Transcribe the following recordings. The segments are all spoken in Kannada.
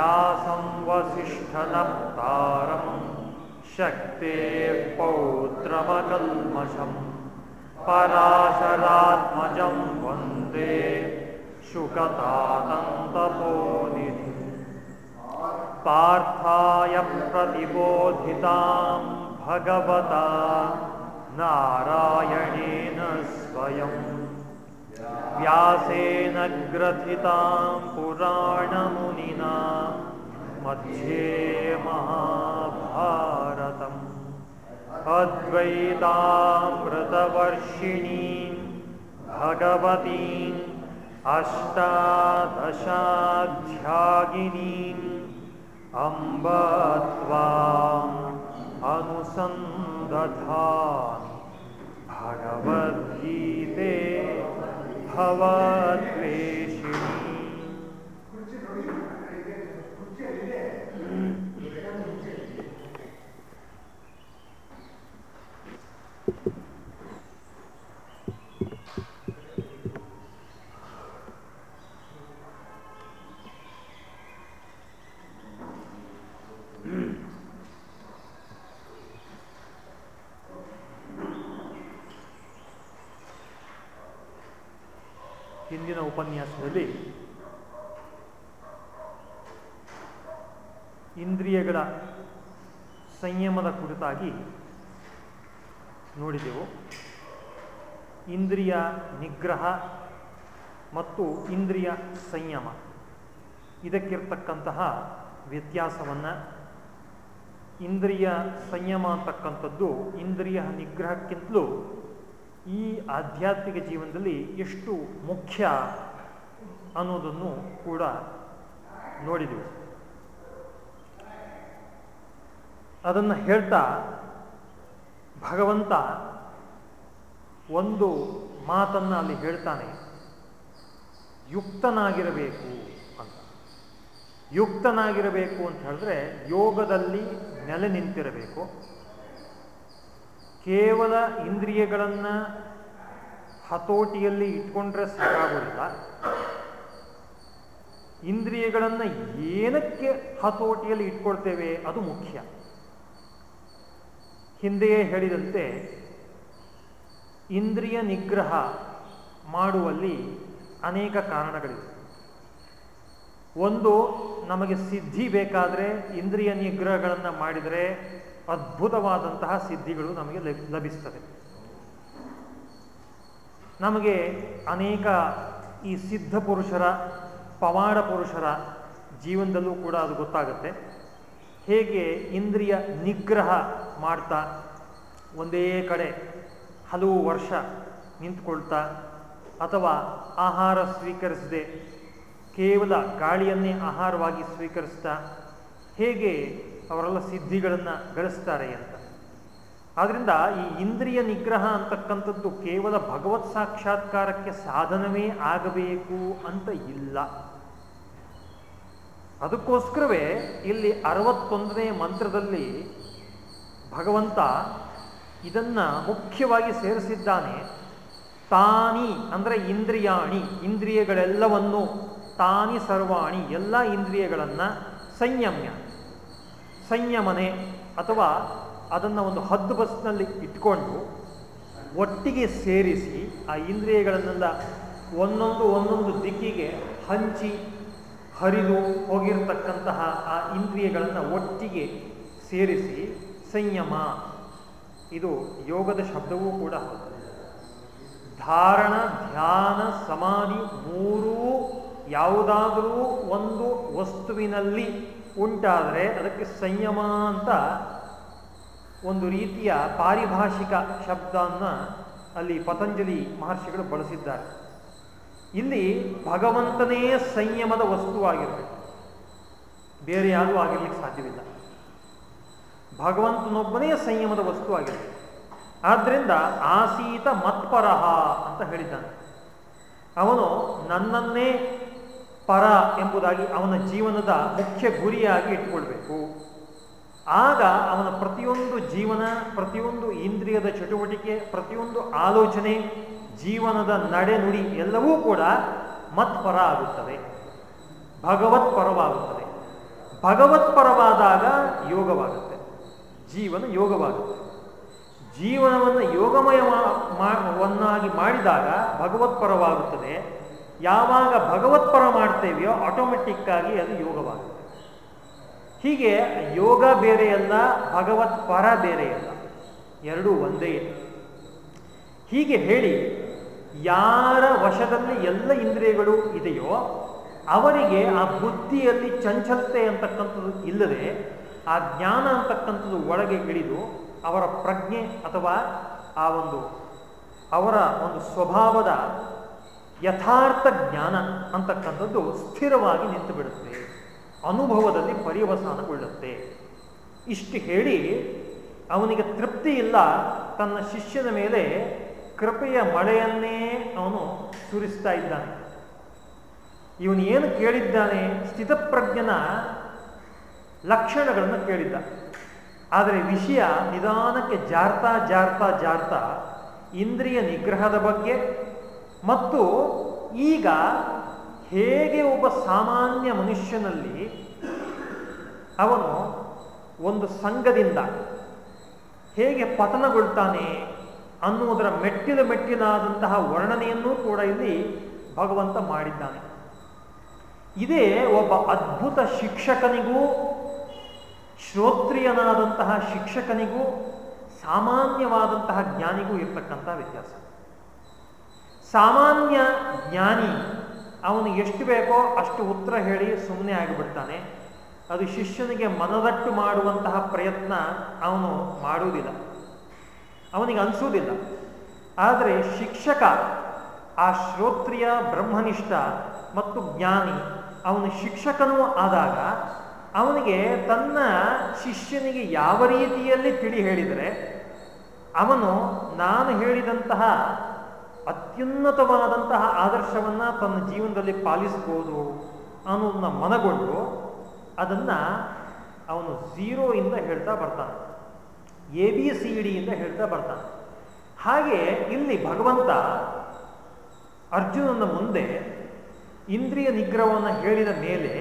व्यासं वसिष्ठनप्तारं शक्तेः पौत्रमकल्मषम् पराशरात्मजं वंदे शुकतातन्तपोनिधिम् पार्थाय प्रतिबोधितां भगवता नारायणेन स्वयं। व्यासेन ग्रथितां पुराणमुनिना मध्ये महाभारतम्। अद्वैतामृतवर्षिणीं भगवतीम् अष्टादशाध्यागिनीम् अम्ब त्वाम् भगवद्गीते भवद्वेषिणी ಇಂದ್ರಿಯಗಳ ಸಂಯಮದ ಕುರಿತಾಗಿ ನೋಡಿದೆವು. ಇಂದ್ರಿಯ ನಿಗ್ರಹ ಮತ್ತು ಇಂದ್ರಿಯ ಸಂಯಮ ಇದಕ್ಕಿರ್ತಕ್ಕಂತಹ ವ್ಯತ್ಯಾಸವನ್ನು ಇಂದ್ರಿಯ ಸಂಯಮ ಅಂತಕ್ಕಂಥದ್ದು ಇಂದ್ರಿಯ ನಿಗ್ರಹಕ್ಕಿಂತಲೂ ಈ ಆಧ್ಯಾತ್ಮಿಕ ಜೀವನದಲ್ಲಿ ಎಷ್ಟು ಮುಖ್ಯ ಅನ್ನೋದನ್ನು ಕೂಡ ನೋಡಿದೆವು. ಅದನ್ನು ಹೇಳ್ತಾ ಭಗವಂತ ಒಂದು ಮಾತನ್ನು ಅಲ್ಲಿ ಹೇಳ್ತಾನೆ, ಯುಕ್ತನಾಗಿರಬೇಕು ಅಂತ. ಯುಕ್ತನಾಗಿರಬೇಕು ಅಂತ ಹೇಳಿದ್ರೆ ಯೋಗದಲ್ಲಿ ನೆಲೆ ನಿಂತಿರಬೇಕು. ಕೇವಲ ಇಂದ್ರಿಯಗಳನ್ನು ಹತೋಟಿಯಲ್ಲಿ ಇಟ್ಕೊಂಡ್ರೆ ಸಾಕಾಗೋದಿಲ್ಲ. ಇಂದ್ರಿಯಗಳನ್ನು ಏನಕ್ಕೆ ಹತೋಟಿಯಲ್ಲಿ ಇಟ್ಕೊಳ್ತೇವೆ ಅದು ಮುಖ್ಯ. ಹಿಂದೆಯೇ ಹೇಳಿದಂತೆ ಇಂದ್ರಿಯ ನಿಗ್ರಹ ಮಾಡುವಲ್ಲಿ ಅನೇಕ ಕಾರಣಗಳಿವೆ. ಒಂದು, ನಮಗೆ ಸಿದ್ಧಿ ಬೇಕಾದರೆ ಇಂದ್ರಿಯ ನಿಗ್ರಹಗಳನ್ನು ಮಾಡಿದರೆ ಅದ್ಭುತವಾದಂತಹ ಸಿದ್ಧಿಗಳು ನಮಗೆ ಲಭಿಸ್ತದೆ. ನಮಗೆ ಅನೇಕ ಈ ಸಿದ್ಧ ಪುರುಷರ, ಪವಾಡ ಪುರುಷರ ಜೀವನದಲ್ಲೂ ಕೂಡ ಅದು ಗೊತ್ತಾಗುತ್ತೆ. ಹೇಗೆ ಇಂದ್ರಿಯ ನಿಗ್ರಹ ಮಾಡ್ತಾ ಒಂದೇ ಕಡೆ ಹಲವು ವರ್ಷ ನಿಂತ್ಕೊಳ್ತಾ ಅಥವಾ ಆಹಾರ ಸ್ವೀಕರಿಸದೆ ಕೇವಲ ಗಾಳಿಯನ್ನೇ ಆಹಾರವಾಗಿ ಸ್ವೀಕರಿಸ್ತಾ ಹೇಗೆ ಅವರೆಲ್ಲ ಸಿದ್ಧಿಗಳನ್ನು ಗಳಿಸ್ತಾರೆ ಅಂತ. ಆದ್ದರಿಂದ ಈ ಇಂದ್ರಿಯ ನಿಗ್ರಹ ಅಂತಕ್ಕಂಥದ್ದು ಕೇವಲ ಭಗವತ್ ಸಾಕ್ಷಾತ್ಕಾರಕ್ಕೆ ಸಾಧನವೇ ಆಗಬೇಕು ಅಂತ ಇಲ್ಲ. ಅದಕ್ಕೋಸ್ಕರವೇ ಇಲ್ಲಿ ಅರವತ್ತೊಂದನೇ ಮಂತ್ರದಲ್ಲಿ ಭಗವಂತ ಇದನ್ನ ಮುಖ್ಯವಾಗಿ ಸೇರಿಸಿದ್ದಾನೆ. ತಾನಿ ಅಂದರೆ ಇಂದ್ರಿಯಾಣಿ, ಇಂದ್ರಿಯಗಳೆಲ್ಲವನ್ನು ತಾನಿ ಸರ್ವಾಣಿ, ಎಲ್ಲ ಇಂದ್ರಿಯಗಳನ್ನು ಸಂಯಮ್ಯ, ಸಂಯಮನೆ ಅಥವಾ ಅದನ್ನು ಒಂದು ಹದ್ದು ಬಸ್ನಲ್ಲಿ ಇಟ್ಕೊಂಡು ಒಟ್ಟಿಗೆ ಸೇರಿಸಿ ಆ ಇಂದ್ರಿಯಗಳನ್ನೆಲ್ಲ ಒಂದೊಂದು ಒಂದೊಂದು ದಿಕ್ಕಿಗೆ ಹಂಚಿ ಹರಿದು ಹೋಗಿರತಕ್ಕಂತಹ ಆ ಇಂದ್ರಿಯಗಳನ್ನು ಒಟ್ಟಿಗೆ ಸೇರಿಸಿ ಸಂಯಮ. ಇದು ಯೋಗದ ಶಬ್ದವೂ ಕೂಡ ಧಾರಣ, ಧ್ಯಾನ, ಸಮಾಧಿ ಮೂರೂ ಯಾವುದಾದರೂ ಒಂದು ವಸ್ತುವಿನಲ್ಲಿ ಉಂಟಾದರೆ ಅದಕ್ಕೆ ಸಂಯಮ ಅಂತ ಒಂದು ರೀತಿಯ ಪಾರಿಭಾಷಿಕ ಶಬ್ದವನ್ನು ಅಲ್ಲಿ ಪತಂಜಲಿ ಮಹರ್ಷಿಗಳು ಬಳಸಿದ್ದಾರೆ. ಇಲ್ಲಿ ಭಗವಂತನೇ ಸಂಯಮದ ವಸ್ತುವಾಗಿರಬೇಕು. ಬೇರೆ ಯಾರೂ ಆಗಿರ್ಲಿಕ್ಕೆ ಸಾಧ್ಯವಿಲ್ಲ. ಭಗವಂತನೊಬ್ಬನೇ ಸಂಯಮದ ವಸ್ತು ಆಗಿರಬೇಕು ಆದ್ದರಿಂದ ಆಸೀತ ಮತ್ಪರಹ ಅಂತ ಹೇಳಿದ್ದಾನೆ. ಅವನು ನನ್ನನ್ನೇ ಪರ ಎಂಬುದಾಗಿ ಅವನ ಜೀವನದ ಮುಖ್ಯ ಗುರಿಯಾಗಿ ಇಟ್ಕೊಳ್ಬೇಕು. ಆಗ ಅವನ ಪ್ರತಿಯೊಂದು ಜೀವನ, ಪ್ರತಿಯೊಂದು ಇಂದ್ರಿಯದ ಚಟುವಟಿಕೆ, ಪ್ರತಿಯೊಂದು ಆಲೋಚನೆ ಜೀವನದ ನಡೆನುಡಿ ಎಲ್ಲವೂ ಕೂಡ ಮತ್ಪರ ಆಗುತ್ತದೆ. ಭಗವತ್ ಪರವಾಗುತ್ತದೆ. ಯೋಗವಾಗುತ್ತೆ. ಜೀವನ ಯೋಗವಾಗುತ್ತೆ. ಜೀವನವನ್ನು ಯೋಗಮಯವನ್ನಾಗಿ ಮಾಡಿದಾಗ ಭಗವತ್ಪರವಾಗುತ್ತದೆ ಯಾವಾಗ ಭಗವತ್ಪರ ಮಾಡ್ತೇವೆಯೋ ಆಟೋಮೆಟಿಕ್ ಆಗಿ ಅದು ಯೋಗವಾಗುತ್ತೆ. ಹೀಗೆ ಯೋಗ ಬೇರೆಯಲ್ಲ ಭಗವತ್ಪರ ಬೇರೆಯಲ್ಲ. ಎರಡೂ ಒಂದೇ ಹೀಗೆ ಹೇಳಿ ಯಾರ ವಶದಲ್ಲಿ ಎಲ್ಲ ಇಂದ್ರಿಯಗಳು ಇದೆಯೋ ಅವರಿಗೆ ಆ ಬುದ್ಧಿಯಲ್ಲಿ ಚಂಚಲತೆ ಅಂತಕ್ಕಂಥದ್ದು ಇಲ್ಲದೆ ಆ ಜ್ಞಾನ ಅಂತಕ್ಕಂಥದ್ದು ಒಳಗೆ ಇಳಿದು ಅವರ ಪ್ರಜ್ಞೆ ಅಥವಾ ಆ ಒಂದು ಅವರ ಒಂದು ಸ್ವಭಾವದ ಯಥಾರ್ಥ ಜ್ಞಾನ ಅಂತಕ್ಕಂಥದ್ದು ಸ್ಥಿರವಾಗಿ ನಿಂತು ಬಿಡುತ್ತೆ ಅನುಭವದಲ್ಲಿ ಪರ್ಯವಸಾನಗೊಳ್ಳುತ್ತೆ. ಇಷ್ಟು ಹೇಳಿ ಅವನಿಗೆ ತೃಪ್ತಿ ಇಲ್ಲ. ತನ್ನ ಶಿಷ್ಯನ ಮೇಲೆ ಕೃಪೆಯ ಮಳೆಯನ್ನೇ ಅವನು ಸುರಿಸ್ತಾ ಇದ್ದಾನೆ. ಇವನು ಏನು ಕೇಳಿದ್ದಾನೆ? ಸ್ಥಿತಪ್ರಜ್ಞನ ಲಕ್ಷಣಗಳನ್ನು ಕೇಳಿದ್ದ. ಆದರೆ ವಿಷಯ ನಿಧಾನಕ್ಕೆ ಜಾರ್ತಾ ಜಾರ್ತಾ ಜಾರ್ತಾ ಇಂದ್ರಿಯ ನಿಗ್ರಹದ ಬಗ್ಗೆ ಮತ್ತು ಈಗ ಹೇಗೆ ಒಬ್ಬ ಸಾಮಾನ್ಯ ಮನುಷ್ಯನಲ್ಲಿ ಅವನು ಒಂದು ಸಂಘದಿಂದ ಹೇಗೆ ಪತನಗೊಳ್ತಾನೆ ಅನ್ನುವುದರ ಮೆಟ್ಟಿಲು ಮೆಟ್ಟಿನಾದಂತಹ ವರ್ಣನೆಯನ್ನೂ ಕೂಡ ಇಲ್ಲಿ ಭಗವಂತ ಮಾಡಿದ್ದಾನೆ. ಇದೇ ಒಬ್ಬ ಅದ್ಭುತ ಶಿಕ್ಷಕನಿಗೂ, ಶ್ರೋತ್ರಿಯನಾದಂತಹ ಶಿಕ್ಷಕನಿಗೂ, ಸಾಮಾನ್ಯವಾದಂತಹ ಜ್ಞಾನಿಗೂ ಇರ್ತಕ್ಕಂಥ ವ್ಯತ್ಯಾಸ. ಸಾಮಾನ್ಯ ಜ್ಞಾನಿ ಅವನು ಎಷ್ಟು ಬೇಕೋ ಅಷ್ಟು ಉತ್ತರ ಹೇಳಿ ಸುಮ್ಮನೆ ಆಗಿಬಿಡ್ತಾನೆ. ಅದು ಶಿಷ್ಯನಿಗೆ ಮನದಟ್ಟು ಮಾಡುವಂತಹ ಪ್ರಯತ್ನ ಅವನು ಮಾಡುವುದಿಲ್ಲ. ಅವನಿಗೆ ಅನಿಸುವುದಿಲ್ಲ ಆದರೆ ಶಿಕ್ಷಕ, ಆ ಶ್ರೋತ್ರಿಯ ಬ್ರಹ್ಮನಿಷ್ಠ ಮತ್ತು ಜ್ಞಾನಿ, ಅವನು ಶಿಕ್ಷಕನೂ ಆದಾಗ ಅವನಿಗೆ ತನ್ನ ಶಿಷ್ಯನಿಗೆ ಯಾವ ರೀತಿಯಲ್ಲಿ ತಿಳಿ ಹೇಳಿದರೆ, ಅವನು ನಾನು ಹೇಳಿದಂತಹ ಅತ್ಯುನ್ನತವಾದಂತಹ ಆದರ್ಶವನ್ನು ತನ್ನ ಜೀವನದಲ್ಲಿ ಪಾಲಿಸ್ಬೋದು ಅನ್ನೋದನ್ನ ಮನಗೊಂಡು ಅದನ್ನು ಅವನು ಝೀರೋ ಇಂದ ಹೇಳ್ತಾ ಬರ್ತಾನೆ. ಎ ಬಿ ಸಿ ಡಿ ಅಂತ ಹೇಳ್ತಾ ಬರ್ತಾನೆ. ಹಾಗೆ ಇಲ್ಲಿ ಭಗವಂತ ಅರ್ಜುನನ ಮುಂದೆ ಇಂದ್ರಿಯ ನಿಗ್ರಹವನ್ನು ಹೇಳಿದ ಮೇಲೆ,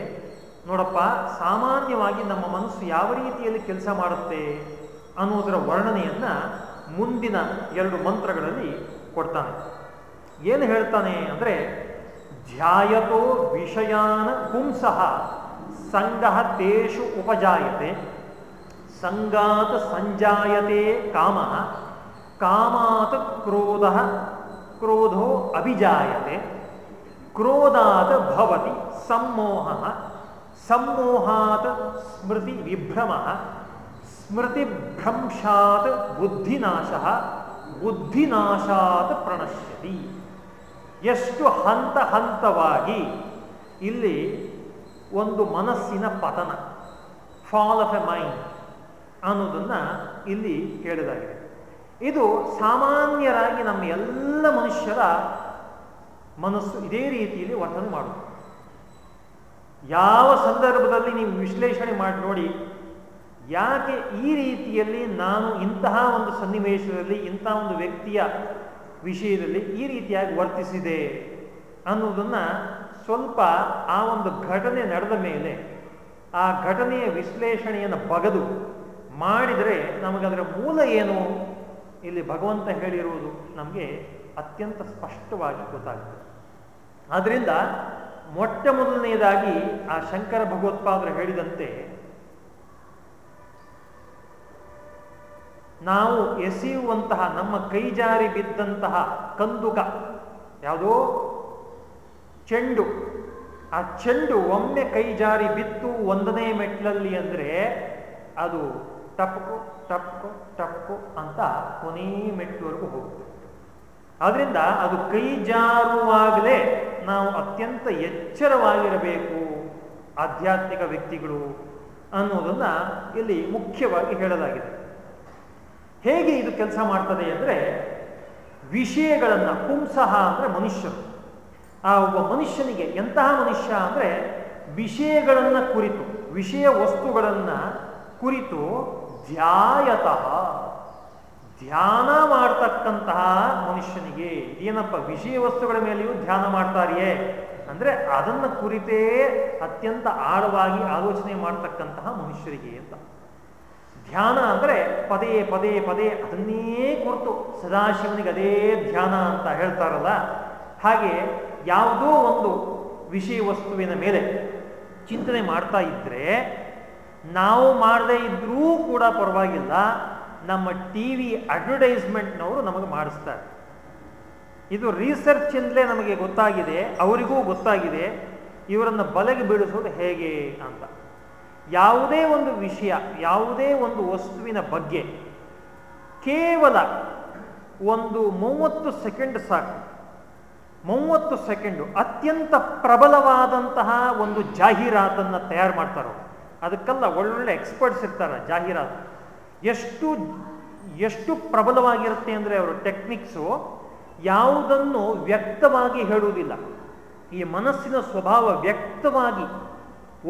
ನೋಡಪ್ಪ, ಸಾಮಾನ್ಯವಾಗಿ ನಮ್ಮ ಮನಸ್ಸು ಯಾವ ರೀತಿಯಲ್ಲಿ ಕೆಲಸ ಮಾಡುತ್ತೆ ಅನ್ನೋದರ ವರ್ಣನೆಯನ್ನು ಮುಂದಿನ ಎರಡು ಮಂತ್ರಗಳಲ್ಲಿ ಕೊಡ್ತಾನೆ. ಏನು ಹೇಳ್ತಾನೆ ಅಂದರೆ, ಧ್ಯಾಯತೋ ವಿಷಯಾನ ಪುಂಸಃ ಸಂಗಹ ತೇಷು ಉಪಜಾಯತೆ. ಸಂಗಾತ್ ಸಂಜಾಯತೆ ಕಾಮ. ಕಾಮಾತ್ ಕ್ರೋಧ, ಕ್ರೋಧೋ ಅಭಿಜಾಯತೆ. ಕ್ರೋಧಾತ್ ಭವತಿ ಸಮ್ಮೋಹ ಸಮ್ಮೋಹಾತ್ ಸ್ಮೃತಿ ವಿಭ್ರಮ. ಸ್ಮೃತಿಭ್ರಂಶಾತ್ ಬುದ್ಧಿನಾಶ. ಬುದ್ಧಿನಾಶಾತ್ ಪ್ರಣಶ್ಯತಿ. ಎಷ್ಟು ಹಂತ ಹಂತವಾಗಿ ಇಲ್ಲಿ ಒಂದು ಮನಸ್ಸಿನ ಪತನ. ಫಾಲ್ ಆಫ್ ಎ ಮೈಂಡ್ ಅನ್ನೋದನ್ನು ಇಲ್ಲಿ ಹೇಳಿದಾಗಿದೆ ಇದು ಸಾಮಾನ್ಯರಾಗಿ ನಮ್ಮ ಎಲ್ಲ ಮನುಷ್ಯರ ಮನಸ್ಸು ಇದೇ ರೀತಿಯಲ್ಲಿ ವರ್ತನೆ ಮಾಡುತ್ತೆ. ಯಾವ ಸಂದರ್ಭದಲ್ಲಿ ನೀವು ವಿಶ್ಲೇಷಣೆ ಮಾಡಿ, ನೋಡಿ, ಯಾಕೆ ಈ ರೀತಿಯಲ್ಲಿ ನಾನು ಇಂತಹ ಒಂದು ಸನ್ನಿವೇಶದಲ್ಲಿ ಇಂತಹ ಒಂದು ವ್ಯಕ್ತಿಯ ವಿಷಯದಲ್ಲಿ ಈ ರೀತಿಯಾಗಿ ವರ್ತಿಸಿದೆ ಅನ್ನೋದನ್ನ ಸ್ವಲ್ಪ ಆ ಒಂದು ಘಟನೆ ನಡೆದ ಮೇಲೆ, ಆ ಘಟನೆಯ ವಿಶ್ಲೇಷಣೆಯನ್ನು ಬಗದು ಮಾಡಿದರೆ ನಮಗದರ ಮೂಲ ಏನು? ಇಲ್ಲಿ ಭಗವಂತ ಹೇಳಿರುವುದು ನಮಗೆ ಅತ್ಯಂತ ಸ್ಪಷ್ಟವಾಗಿ ಗೊತ್ತಾಗುತ್ತೆ. ಆದ್ದರಿಂದ ಮೊಟ್ಟ ಮೊದಲನೆಯದಾಗಿ ಆ ಶಂಕರ ಭಗವತ್ಪಾದರು ಹೇಳಿದಂತೆ, ನಾವು ಎಸೆಯುವಂತಹ ನಮ್ಮ ಕೈಜಾರಿ ಬಿದ್ದಂತಹ ಕಂದುಕ, ಯಾವುದೋ ಚೆಂಡು, ಆ ಚೆಂಡು ಒಮ್ಮೆ ಕೈಜಾರಿ ಬಿತ್ತು ಒಂದನೇ ಮೆಟ್ಲಲ್ಲಿ ಅಂದರೆ ಅದು ಟಪ್ಕು ಟಪ್ಕು ಟಪ್ಕು ಅಂತ ಕೊನೇ ಮೆಟ್ಟುವರೆಗೂ ಹೋಗುತ್ತೆ. ಆದ್ರಿಂದ ಅದು ಕೈ ಜಾರುವಾಗಲೇ ನಾವು ಅತ್ಯಂತ ಎಚ್ಚರವಾಗಿರಬೇಕು ಆಧ್ಯಾತ್ಮಿಕ ವ್ಯಕ್ತಿಗಳು ಅನ್ನೋದನ್ನ ಇಲ್ಲಿ ಮುಖ್ಯವಾಗಿ ಹೇಳಲಾಗಿದೆ. ಹೇಗೆ ಇದು ಕೆಲಸ ಮಾಡ್ತದೆ ಅಂದರೆ ವಿಷಯಗಳನ್ನು ಪುಂಸಹ ಅಂದರೆ ಮನುಷ್ಯರು. ಆ ಒಬ್ಬ ಮನುಷ್ಯನಿಗೆ ಎಂತಹ ಮನುಷ್ಯ ಅಂದರೆ ವಿಷಯಗಳನ್ನು ಕುರಿತು, ವಿಷಯ ವಸ್ತುಗಳನ್ನು ಕುರಿತು ಧ್ಯಾಯತಃ. ಧ್ಯಾನ ಮಾಡ್ತಕ್ಕಂತಹ ಮನುಷ್ಯನಿಗೆ ಏನಪ್ಪ ವಿಷಯ ವಸ್ತುಗಳ ಮೇಲೆಯೂ ಧ್ಯಾನ ಮಾಡ್ತಾರಿಯೇ? ಅಂದರೆ ಅದನ್ನು ಕುರಿತೇ ಅತ್ಯಂತ ಆಳವಾಗಿ ಆಲೋಚನೆ ಮಾಡ್ತಕ್ಕಂತಹ ಮನುಷ್ಯರಿಗೆ ಅಂತ. ಧ್ಯಾನ ಅಂದರೆ ಪದೇ ಪದೇ ಪದೇ ಅದನ್ನೇ ಕುರಿತು ಸದಾಶಿವನಿಗೆ ಅದೇ ಧ್ಯಾನ ಅಂತ ಹೇಳ್ತಾರಲ್ಲ. ಹಾಗೆ ಯಾವುದೋ ಒಂದು ವಿಷಯ ವಸ್ತುವಿನ ಮೇಲೆ ಚಿಂತನೆ ಮಾಡ್ತಾ ಇದ್ರೆ ನಾವು ಮಾಡದೇ ಇದ್ರೂ ಕೂಡ ಪರವಾಗಿಲ್ಲ, ನಮ್ಮ ಟಿ ವಿ ಅಡ್ವರ್ಟೈಸ್ಮೆಂಟ್ನವರು ನಮಗೆ ಮಾಡಿಸ್ತಾರೆ. ಇದು ರಿಸರ್ಚ್ ಇಂದಲೇ ನಮಗೆ ಗೊತ್ತಾಗಿದೆ, ಅವರಿಗೂ ಗೊತ್ತಾಗಿದೆ, ಇವರನ್ನು ಬಲೆಗೆ ಬೀಳಿಸೋದು ಹೇಗೆ ಅಂತ. ಯಾವುದೇ ಒಂದು ವಿಷಯ, ಯಾವುದೇ ಒಂದು ವಸ್ತುವಿನ ಬಗ್ಗೆ ಕೇವಲ ಒಂದು ಮೂವತ್ತು ಸೆಕೆಂಡ್ ಸಾಕು. ಮೂವತ್ತು ಸೆಕೆಂಡು ಅತ್ಯಂತ ಪ್ರಬಲವಾದಂತಹ ಒಂದು ಜಾಹೀರಾತನ್ನು ತಯಾರು ಮಾಡ್ತಾರೆ ಅದಕ್ಕೆಲ್ಲ ಒಳ್ಳೊಳ್ಳೆ ಎಕ್ಸ್ಪರ್ಟ್ಸ್ ಇರ್ತಾರೆ ಜಾಹೀರಾತು. ಎಷ್ಟು ಎಷ್ಟು ಪ್ರಬಲವಾಗಿರುತ್ತೆ ಅಂದರೆ ಅವರು ಟೆಕ್ನಿಕ್ಸು ಯಾವುದನ್ನು ವ್ಯಕ್ತವಾಗಿ ಹೇಳುವುದಿಲ್ಲ. ಈ ಮನಸ್ಸಿನ ಸ್ವಭಾವ ವ್ಯಕ್ತವಾಗಿ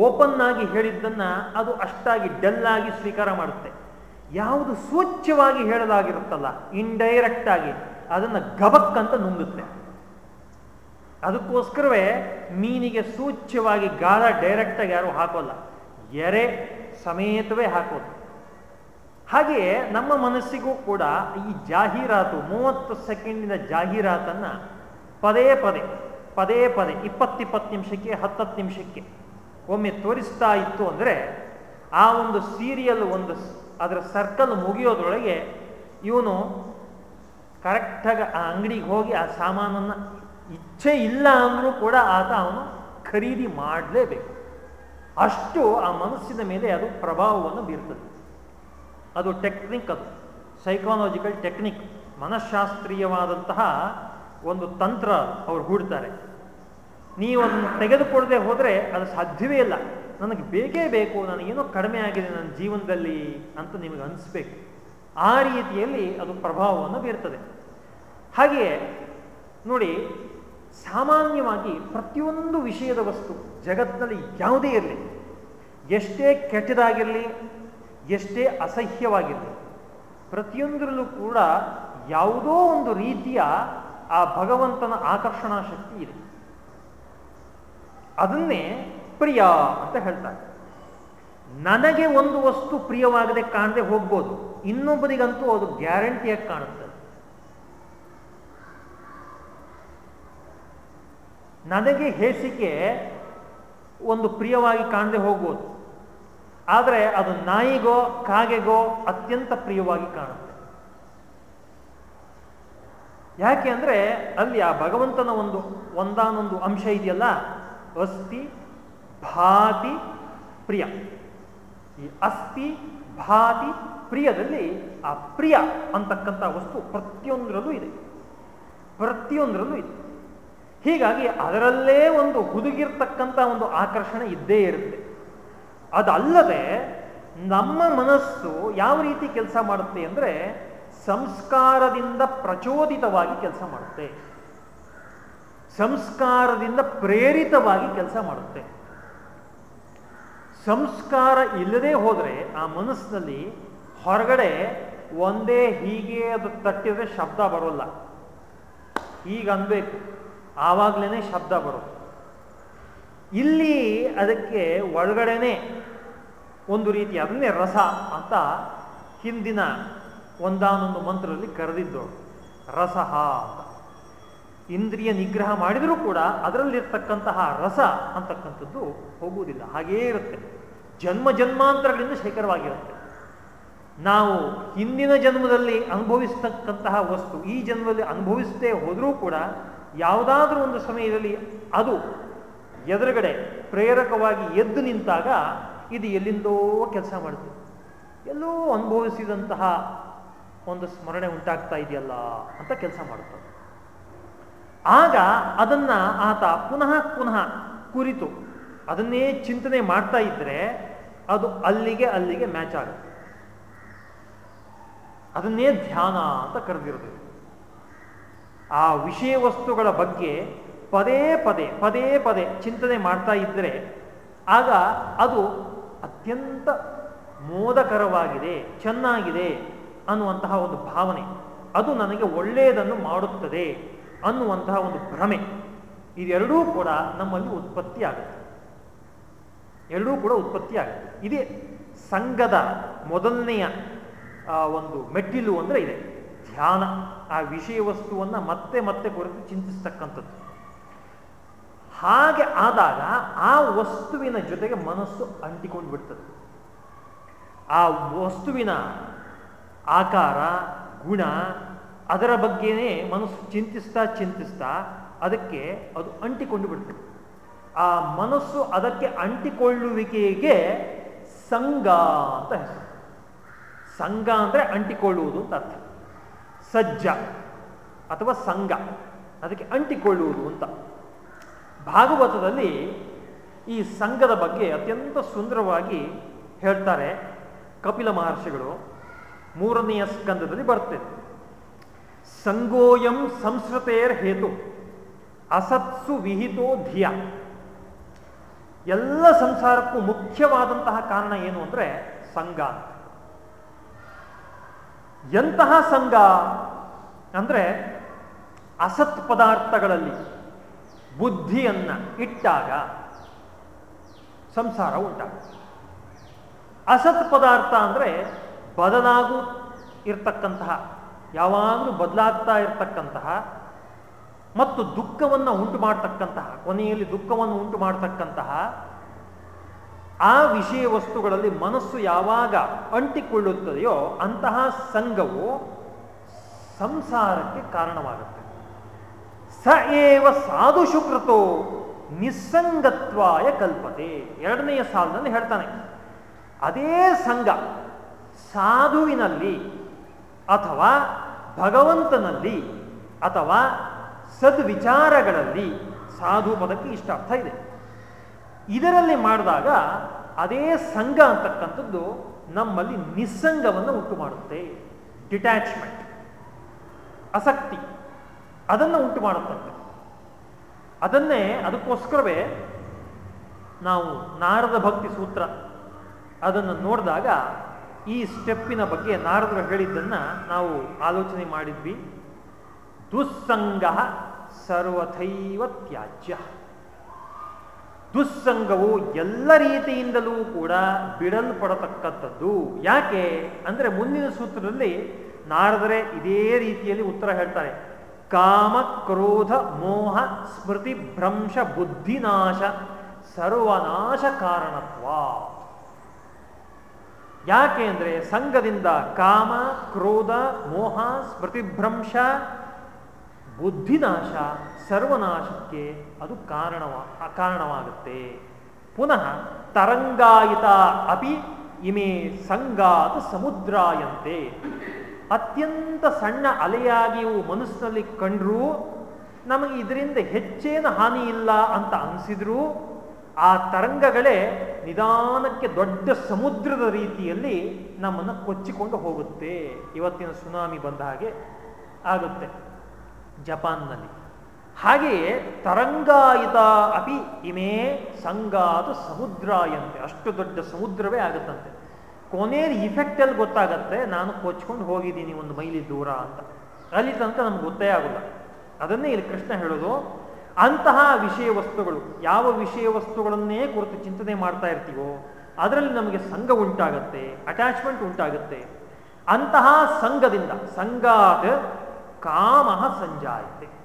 ಓಪನ್ ಆಗಿ ಹೇಳಿದ್ದನ್ನು ಅದು ಅಷ್ಟಾಗಿ ಡಲ್ ಆಗಿ ಸ್ವೀಕಾರ ಮಾಡುತ್ತೆ. ಯಾವುದು ಸೂಚ್ಯವಾಗಿ ಹೇಳಲಾಗಿರುತ್ತಲ್ಲ ಇಂಡೈರೆಕ್ಟ್ ಆಗಿ ಅದನ್ನು ಗಬಕ್ ಅಂತ ನುಂಗುತ್ತೆ. ಅದಕ್ಕೋಸ್ಕರವೇ ಮೀನಿಗೆ ಸೂಚ್ಯವಾಗಿ ಗಾಳ ಡೈರೆಕ್ಟಾಗಿ ಯಾರು ಹಾಕೋಲ್ಲ. ಎರೆ ಸಮೇತವೇ ಹಾಕೋದು. ಹಾಗೆಯೇ ನಮ್ಮ ಮನಸ್ಸಿಗೂ ಕೂಡ ಈ ಜಾಹೀರಾತು, ಮೂವತ್ತು ಸೆಕೆಂಡಿನ ಜಾಹೀರಾತನ್ನು ಪದೇ ಪದೇ ಪದೇ ಪದೇ, ಇಪ್ಪತ್ತಿಪ್ಪತ್ತು ನಿಮಿಷಕ್ಕೆ, ಹತ್ತತ್ತು ನಿಮಿಷಕ್ಕೆ ಒಮ್ಮೆ ತೋರಿಸ್ತಾ ಇತ್ತು ಅಂದರೆ ಆ ಒಂದು ಸೀರಿಯಲ್ ಒಂದು ಅದರ ಸರ್ಕಲ್ ಮುಗಿಯೋದ್ರೊಳಗೆ ಇವನು ಕರೆಕ್ಟಾಗಿ ಆ ಅಂಗಡಿಗೆ ಹೋಗಿ ಆ ಸಾಮಾನನ್ನು ಇಚ್ಛೆ ಇಲ್ಲ ಅಂದರೂ ಕೂಡ ಆತ ಅವನು ಖರೀದಿ ಮಾಡಲೇಬೇಕು. ಅಷ್ಟು ಆ ಮನಸ್ಸಿನ ಮೇಲೆ ಅದು ಪ್ರಭಾವವನ್ನು ಬೀರ್ತದೆ. ಅದು ಟೆಕ್ನಿಕ್ ಅದು. ಸೈಕಾಲಜಿಕಲ್ ಟೆಕ್ನಿಕ್ ಮನಃಶಾಸ್ತ್ರೀಯವಾದಂತಹ ಒಂದು ತಂತ್ರ ಅವ್ರು ಹೂಡ್ತಾರೆ. ನೀವು ಅದನ್ನು ತೆಗೆದುಕೊಳ್ಳದೆ ಹೋದರೆ ಅದು ಸಾಧ್ಯವೇ ಇಲ್ಲ. ನನಗೆ ಬೇಕೇ ಬೇಕು, ನನಗೇನೋ ಕಡಿಮೆ ಆಗಿದೆ ನನ್ನ ಜೀವನದಲ್ಲಿ ಅಂತ ನಿಮಗೆ ಅನಿಸ್ಬೇಕು. ಆ ರೀತಿಯಲ್ಲಿ ಅದು ಪ್ರಭಾವವನ್ನು ಬೀರ್ತದೆ. ಹಾಗೆಯೇ ನೋಡಿ ಸಾಮಾನ್ಯವಾಗಿ ಪ್ರತಿಯೊಂದು ವಿಷಯದ ವಸ್ತು ಜಗತ್ತಿನಲ್ಲಿ ಯಾವುದೇ ಇರಲಿ, ಎಷ್ಟೇ ಕೆಟ್ಟದಾಗಿರಲಿ, ಎಷ್ಟೇ ಅಸಹ್ಯವಾಗಿರಲಿ, ಪ್ರತಿಯೊಂದರಲ್ಲೂ ಕೂಡ ಯಾವುದೋ ಒಂದು ರೀತಿಯ ಆ ಭಗವಂತನ ಆಕರ್ಷಣಾ ಶಕ್ತಿ ಇದೆ. ಅದನ್ನೇ ಪ್ರಿಯ ಅಂತ ಹೇಳ್ತಾರೆ. ನನಗೆ ಒಂದು ವಸ್ತು ಪ್ರಿಯವಾಗದೆ ಕಾಣದೆ ಹೋಗ್ಬೋದು ಇನ್ನೊಬ್ಬರಿಗಂತೂ ಅದು ಗ್ಯಾರಂಟಿಯಾಗಿ ಕಾಣುತ್ತದೆ. ನನಗೆ ಹೇಸಿಕೆ ಒಂದು ಪ್ರಿಯವಾಗಿ ಕಾಣದೆ ಹೋಗ್ಬೋದು. ಆದರೆ ಅದು ನಾಯಿಗೋ, ಕಾಗೆಗೋ ಅತ್ಯಂತ ಪ್ರಿಯವಾಗಿ ಕಾಣುತ್ತೆ. ಯಾಕೆ ಅಂದರೆ ಅಲ್ಲಿ ಆ ಭಗವಂತನ ಒಂದು ಒಂದಾನೊಂದು ಅಂಶ ಇದೆಯಲ್ಲ? ಅಸ್ತಿ, ಭಾತಿ, ಪ್ರಿಯ. ಈ ಅಸ್ತಿ, ಭಾತಿ, ಪ್ರಿಯದಲ್ಲಿ ಆ ಪ್ರಿಯ ಅಂತಕ್ಕಂಥ ವಸ್ತು ಪ್ರತಿಯೊಂದರಲ್ಲೂ ಇದೆ. ಪ್ರತಿಯೊಂದರಲ್ಲೂ ಇದೆ. ಹೀಗಾಗಿ ಅದರಲ್ಲೇ ಒಂದು ಹುದುಗಿರ್ತಕ್ಕಂಥ ಒಂದು ಆಕರ್ಷಣೆ ಇದ್ದೇ ಇರುತ್ತೆ. ಅದಲ್ಲದೆ ನಮ್ಮ ಮನಸ್ಸು ಯಾವ ರೀತಿ ಕೆಲಸ ಮಾಡುತ್ತೆ ಅಂದರೆ ಸಂಸ್ಕಾರದಿಂದ ಪ್ರಚೋದಿತವಾಗಿ ಕೆಲಸ ಮಾಡುತ್ತೆ. ಸಂಸ್ಕಾರದಿಂದ ಪ್ರೇರಿತವಾಗಿ ಕೆಲಸ ಮಾಡುತ್ತೆ. ಸಂಸ್ಕಾರ ಇಲ್ಲದೆ ಹೋದರೆ ಆ ಮನಸ್ಸಿನಲ್ಲಿ ಹೊರಗಡೆ ಒಂದೇ ಹೀಗೆ ಅದು ತಟ್ಟಿದರೆ ಶಬ್ದ ಬರೋಲ್ಲ. ಈಗ ಅನ್ಬೇಕು ಆವಾಗ್ಲೇ ಶಬ್ದ ಬರುತ್ತೆ. ಇಲ್ಲಿ ಅದಕ್ಕೆ ಒಳಗಡೆನೆ ಒಂದು ರೀತಿ ಅದನ್ನೇ ರಸ ಅಂತ ಹಿಂದಿನ ಒಂದಾನೊಂದು ಮಂತ್ರದಲ್ಲಿ ಕರೆದಿದ್ದೋಳು ರಸಹ ಅಂತ. ಇಂದ್ರಿಯ ನಿಗ್ರಹ ಮಾಡಿದರೂ ಕೂಡ ಅದರಲ್ಲಿರ್ತಕ್ಕಂತಹ ರಸ ಅಂತಕ್ಕಂಥದ್ದು ಹೋಗುವುದಿಲ್ಲ. ಹಾಗೇ ಇರುತ್ತೆ. ಜನ್ಮ ಜನ್ಮಾಂತರಗಳಿಂದ ಶೇಖರವಾಗಿರುತ್ತೆ. ನಾವು ಹಿಂದಿನ ಜನ್ಮದಲ್ಲಿ ಅನುಭವಿಸ್ತಕ್ಕಂತಹ ವಸ್ತು ಈ ಜನ್ಮದಲ್ಲಿ ಅನುಭವಿಸದೇ ಹೋದರೂ ಕೂಡ ಯಾವುದಾದ್ರೂ ಒಂದು ಸಮಯದಲ್ಲಿ ಅದು ಎದುರುಗಡೆ ಪ್ರೇರಕವಾಗಿ ಎದ್ದು ನಿಂತಾಗ ಇದು ಎಲ್ಲಿಂದೋ ಕೆಲಸ ಮಾಡುತ್ತೆ. ಎಲ್ಲೋ ಅನುಭವಿಸಿದಂತಹ ಒಂದು ಸ್ಮರಣೆ ಉಂಟಾಗ್ತಾ ಇದೆಯಲ್ಲ ಅಂತ ಕೆಲಸ ಮಾಡುತ್ತೆ. ಆಗ ಅದನ್ನ ಆತ ಪುನಃ ಪುನಃ ಕುರಿತು ಅದನ್ನೇ ಚಿಂತನೆ ಮಾಡ್ತಾ ಇದ್ರೆ ಅದು ಅಲ್ಲಿಗೆ ಅಲ್ಲಿಗೆ ಮ್ಯಾಚ್ ಆಗುತ್ತೆ. ಅದನ್ನೇ ಧ್ಯಾನ ಅಂತ ಕರೆದಿರೋದು. ಆ ವಿಷಯ ವಸ್ತುಗಳ ಬಗ್ಗೆ ಪದೇ ಪದೇ ಪದೇ ಪದೇ ಚಿಂತನೆ ಮಾಡ್ತಾ ಇದ್ದರೆ ಆಗ ಅದು ಅತ್ಯಂತ ಮೋದಕರವಾಗಿದೆ, ಚೆನ್ನಾಗಿದೆ ಅನ್ನುವಂತಹ ಒಂದು ಭಾವನೆ. ಅದು ನನಗೆ ಒಳ್ಳೆಯದನ್ನು ಮಾಡುತ್ತದೆ ಅನ್ನುವಂತಹ ಒಂದು ಭ್ರಮೆ. ಇದೆರಡೂ ಕೂಡ ನಮ್ಮಲ್ಲಿ ಉತ್ಪತ್ತಿ ಆಗುತ್ತೆ. ಎರಡೂ ಕೂಡ ಉತ್ಪತ್ತಿ ಆಗುತ್ತೆ. ಇದೇ ಸಂಘದ ಮೊದಲನೆಯ ಒಂದು ಮೆಟ್ಟಿಲು ಅಂದರೆ ಇದೆ. ಧ್ಯಾನ, ಆ ವಿಷಯ ವಸ್ತುವನ್ನು ಮತ್ತೆ ಮತ್ತೆ ಕುರಿತು ಚಿಂತಿಸ್ತಕ್ಕಂಥದ್ದು. ಹಾಗೆ ಆದಾಗ ಆ ವಸ್ತುವಿನ ಜೊತೆಗೆ ಮನಸ್ಸು ಅಂಟಿಕೊಂಡು ಬಿಡ್ತದೆ. ಆ ವಸ್ತುವಿನ ಆಕಾರ, ಗುಣ, ಅದರ ಬಗ್ಗೆನೇ ಮನಸ್ಸು ಚಿಂತಿಸ್ತಾ ಚಿಂತಿಸ್ತಾ ಅದಕ್ಕೆ ಅದು ಅಂಟಿಕೊಂಡು ಬಿಡ್ತದೆ. ಆ ಮನಸ್ಸು ಅದಕ್ಕೆ ಅಂಟಿಕೊಳ್ಳುವಿಕೆಗೆ ಸಂಘ ಅಂತ ಹೆಸರು. ಸಂಘ ಅಂದರೆ ಅಂಟಿಕೊಳ್ಳುವುದು ಅಂತ ಅರ್ಥ. ಸಜ್ಜ ಅಥವಾ ಸಂಘ. ಅದಕ್ಕೆ ಅಂಟಿಕೊಳ್ಳುವುದು ಅಂತ. ಭಾಗವತದಲ್ಲಿ ಈ ಸಂಘದ ಬಗ್ಗೆ ಅತ್ಯಂತ ಸುಂದರವಾಗಿ ಹೇಳ್ತಾರೆ ಕಪಿಲ ಮಹರ್ಷಿಗಳು. ಮೂರನೆಯ ಸ್ಕಂದದಲ್ಲಿ ಬರ್ತದೆ ಸಂಗೋಯಂ ಸಂಸ್ಕೃತೇರ್ ಹೇತು. ಅಸತ್ಸು ವಿಹಿತೋ ಧಿಯ. ಎಲ್ಲ ಸಂಸಾರಕ್ಕೂ ಮುಖ್ಯವಾದಂತಹ ಕಾರಣ ಏನು ಅಂದರೆ ಸಂಘ ಎಂತಹ ಸಂಘ ಅಂದರೆ ಅಸತ್ ಪದಾರ್ಥಗಳಲ್ಲಿ ಬುದ್ಧಿಯನ್ನು ಇಟ್ಟಾಗ ಸಂಸಾರ ಉಂಟಾಗುತ್ತೆ. ಅಸತ್ ಪದಾರ್ಥ ಅಂದರೆ ಬದಲಾಗು ಇರ್ತಕ್ಕಂತಹ, ಯಾವಾಗಲೂ ಬದಲಾಗ್ತಾ ಇರತಕ್ಕಂತಹ ಮತ್ತು ದುಃಖವನ್ನು ಉಂಟು ಮಾಡ್ತಕ್ಕಂತಹ, ಕೊನೆಯಲ್ಲಿ ದುಃಖವನ್ನು ಉಂಟು ಮಾಡತಕ್ಕಂತಹ ಆ ವಿಷಯ ವಸ್ತುಗಳಲ್ಲಿ ಮನಸ್ಸು ಯಾವಾಗ ಅಂಟಿಕೊಳ್ಳುತ್ತದೆಯೋ ಅಂತಹ ಸಂಘವು ಸಂಸಾರಕ್ಕೆ ಕಾರಣವಾಗುತ್ತೆ. ಸ ಏವ ಸಾಧು ಶುಕ್ರತೋ ನಿಸ್ಸಂಗತ್ವಾಯ ಕಲ್ಪತೆ. ಎರಡನೆಯ ಸಾಲಿನಲ್ಲಿ ಹೇಳ್ತಾನೆ, ಅದೇ ಸಂಘ ಸಾಧುವಿನಲ್ಲಿ ಅಥವಾ ಭಗವಂತನಲ್ಲಿ ಅಥವಾ ಸದ್ವಿಚಾರಗಳಲ್ಲಿ ಸಾಧು ಪದಕ್ಕೆ ಇಷ್ಟ ಅರ್ಥ ಇದೆ. ಇದರಲ್ಲಿ ಮಾಡಿದಾಗ ಅದೇ ಸಂಘ ಅಂತಕ್ಕಂಥದ್ದು ನಮ್ಮಲ್ಲಿ ನಿಸ್ಸಂಗವನ್ನು ಉಂಟು ಮಾಡುತ್ತೆ. ಡಿಟ್ಯಾಚ್ಮೆಂಟ್ ಆಸಕ್ತಿ. ಅದನ್ನು ಉಂಟು ಮಾಡುತ್ತಂತೆ. ಅದನ್ನೇ ಅದಕ್ಕೋಸ್ಕರವೇ ನಾವು ನಾರದ ಭಕ್ತಿ ಸೂತ್ರ ಅದನ್ನು ನೋಡಿದಾಗ ಈ ಸ್ಟೆಪ್ಪಿನ ಬಗ್ಗೆ ನಾರದರು ಹೇಳಿದ್ದನ್ನು ನಾವು ಆಲೋಚನೆ ಮಾಡಿದ್ವಿ. ದುಸ್ಸಂಗ ಸರ್ವಥೈವ ತ್ಯಾಜ್ಯ. ದುಸ್ಸಂಗವು ಎಲ್ಲ ರೀತಿಯಿಂದಲೂ ಕೂಡ ಬಿಡಲ್ಪಡತಕ್ಕಂಥದ್ದು. ಯಾಕೆ? ಅಂದರೆ ಮುಂದಿನ ಸೂತ್ರದಲ್ಲಿ ನಾರದರೆ ಇದೇ ರೀತಿಯಲ್ಲಿ ಉತ್ತರ ಹೇಳ್ತಾರೆ. ಕಾಮ ಕ್ರೋಧ ಮೋಹ ಸ್ಮೃತಿ ಭ್ರಂಶ ಬುದ್ಧಿನಾಶ ಸರ್ವನಾಶ ಕಾರಣತ್ವ. ಯಾಕೆ ಅಂದರೆ ಸಂಘದಿಂದ ಕಾಮ ಕ್ರೋಧ ಮೋಹ ಸ್ಮೃತಿಭ್ರಂಶ ಬುದ್ಧಿನಾಶ ಸರ್ವನಾಶಕ್ಕೆ ಅದು ಕಾರಣವ, ಅಕಾರಣವಾಗುತ್ತೆ. ಪುನಃ ತರಂಗಾಯಿತ ಅಪಿ ಇಮೆ ಸಂಗಾತ ಸಮುದ್ರಾಯಂತೆ. ಅತ್ಯಂತ ಸಣ್ಣ ಅಲೆಯಾಗಿಯೂ ಮನಸ್ಸಿನಲ್ಲಿ ಕಂಡ್ರೂ ನಮಗೆ ಇದರಿಂದ ಹೆಚ್ಚೇನು ಹಾನಿ ಇಲ್ಲ ಅಂತ ಅನಿಸಿದ್ರೂ ಆ ತರಂಗಗಳೇ ನಿಧಾನಕ್ಕೆ ದೊಡ್ಡ ಸಮುದ್ರದ ರೀತಿಯಲ್ಲಿ ನಮ್ಮನ್ನು ಕೊಚ್ಚಿಕೊಂಡು ಹೋಗುತ್ತೆ. ಇವತ್ತಿನ ಸುನಾಮಿ ಬಂದ ಹಾಗೆ ಆಗುತ್ತೆ. ಜಪಾನ್ನಲ್ಲಿ. ಹಾಗೆಯೇ ತರಂಗಾಯಿತ ಅಪಿ ಇಮೇ ಸಂಗಾತ ಸಮುದ್ರಾಯಂತೆ. ಅಷ್ಟು ದೊಡ್ಡ ಸಮುದ್ರವೇ ಆಗುತ್ತಂತೆ. ಕೊನೆಯ ಇಫೆಕ್ಟಲ್ಲಿ ಗೊತ್ತಾಗತ್ತೆ? ನಾನು ಕೊಚ್ಕೊಂಡು ಹೋಗಿದ್ದೀನಿ ಒಂದು ಮೈಲಿ ದೂರ ಅಂತ. ಅಲ್ಲಿ ತನಕ ನಮ್ಗೆ ಗೊತ್ತೇ ಆಗೋಲ್ಲ. ಅದನ್ನೇ ಇಲ್ಲಿ ಕೃಷ್ಣ ಹೇಳೋದು. ಅಂತಹ ವಿಷಯ ವಸ್ತುಗಳು ಯಾವ ವಿಷಯ ವಸ್ತುಗಳನ್ನೇ ಕುರಿತು ಚಿಂತನೆ ಮಾಡ್ತಾ ಇರ್ತೀವೋ, ಅದರಲ್ಲಿ ನಮಗೆ ಸಂಘ ಉಂಟಾಗತ್ತೆ ಅಟ್ಯಾಚ್ಮೆಂಟ್ ಉಂಟಾಗುತ್ತೆ. ಅಂತಹ ಸಂಘದಿಂದ ಸಂಘಾತ್ ಕಾಮ ಸಂಜಾಯತೆ.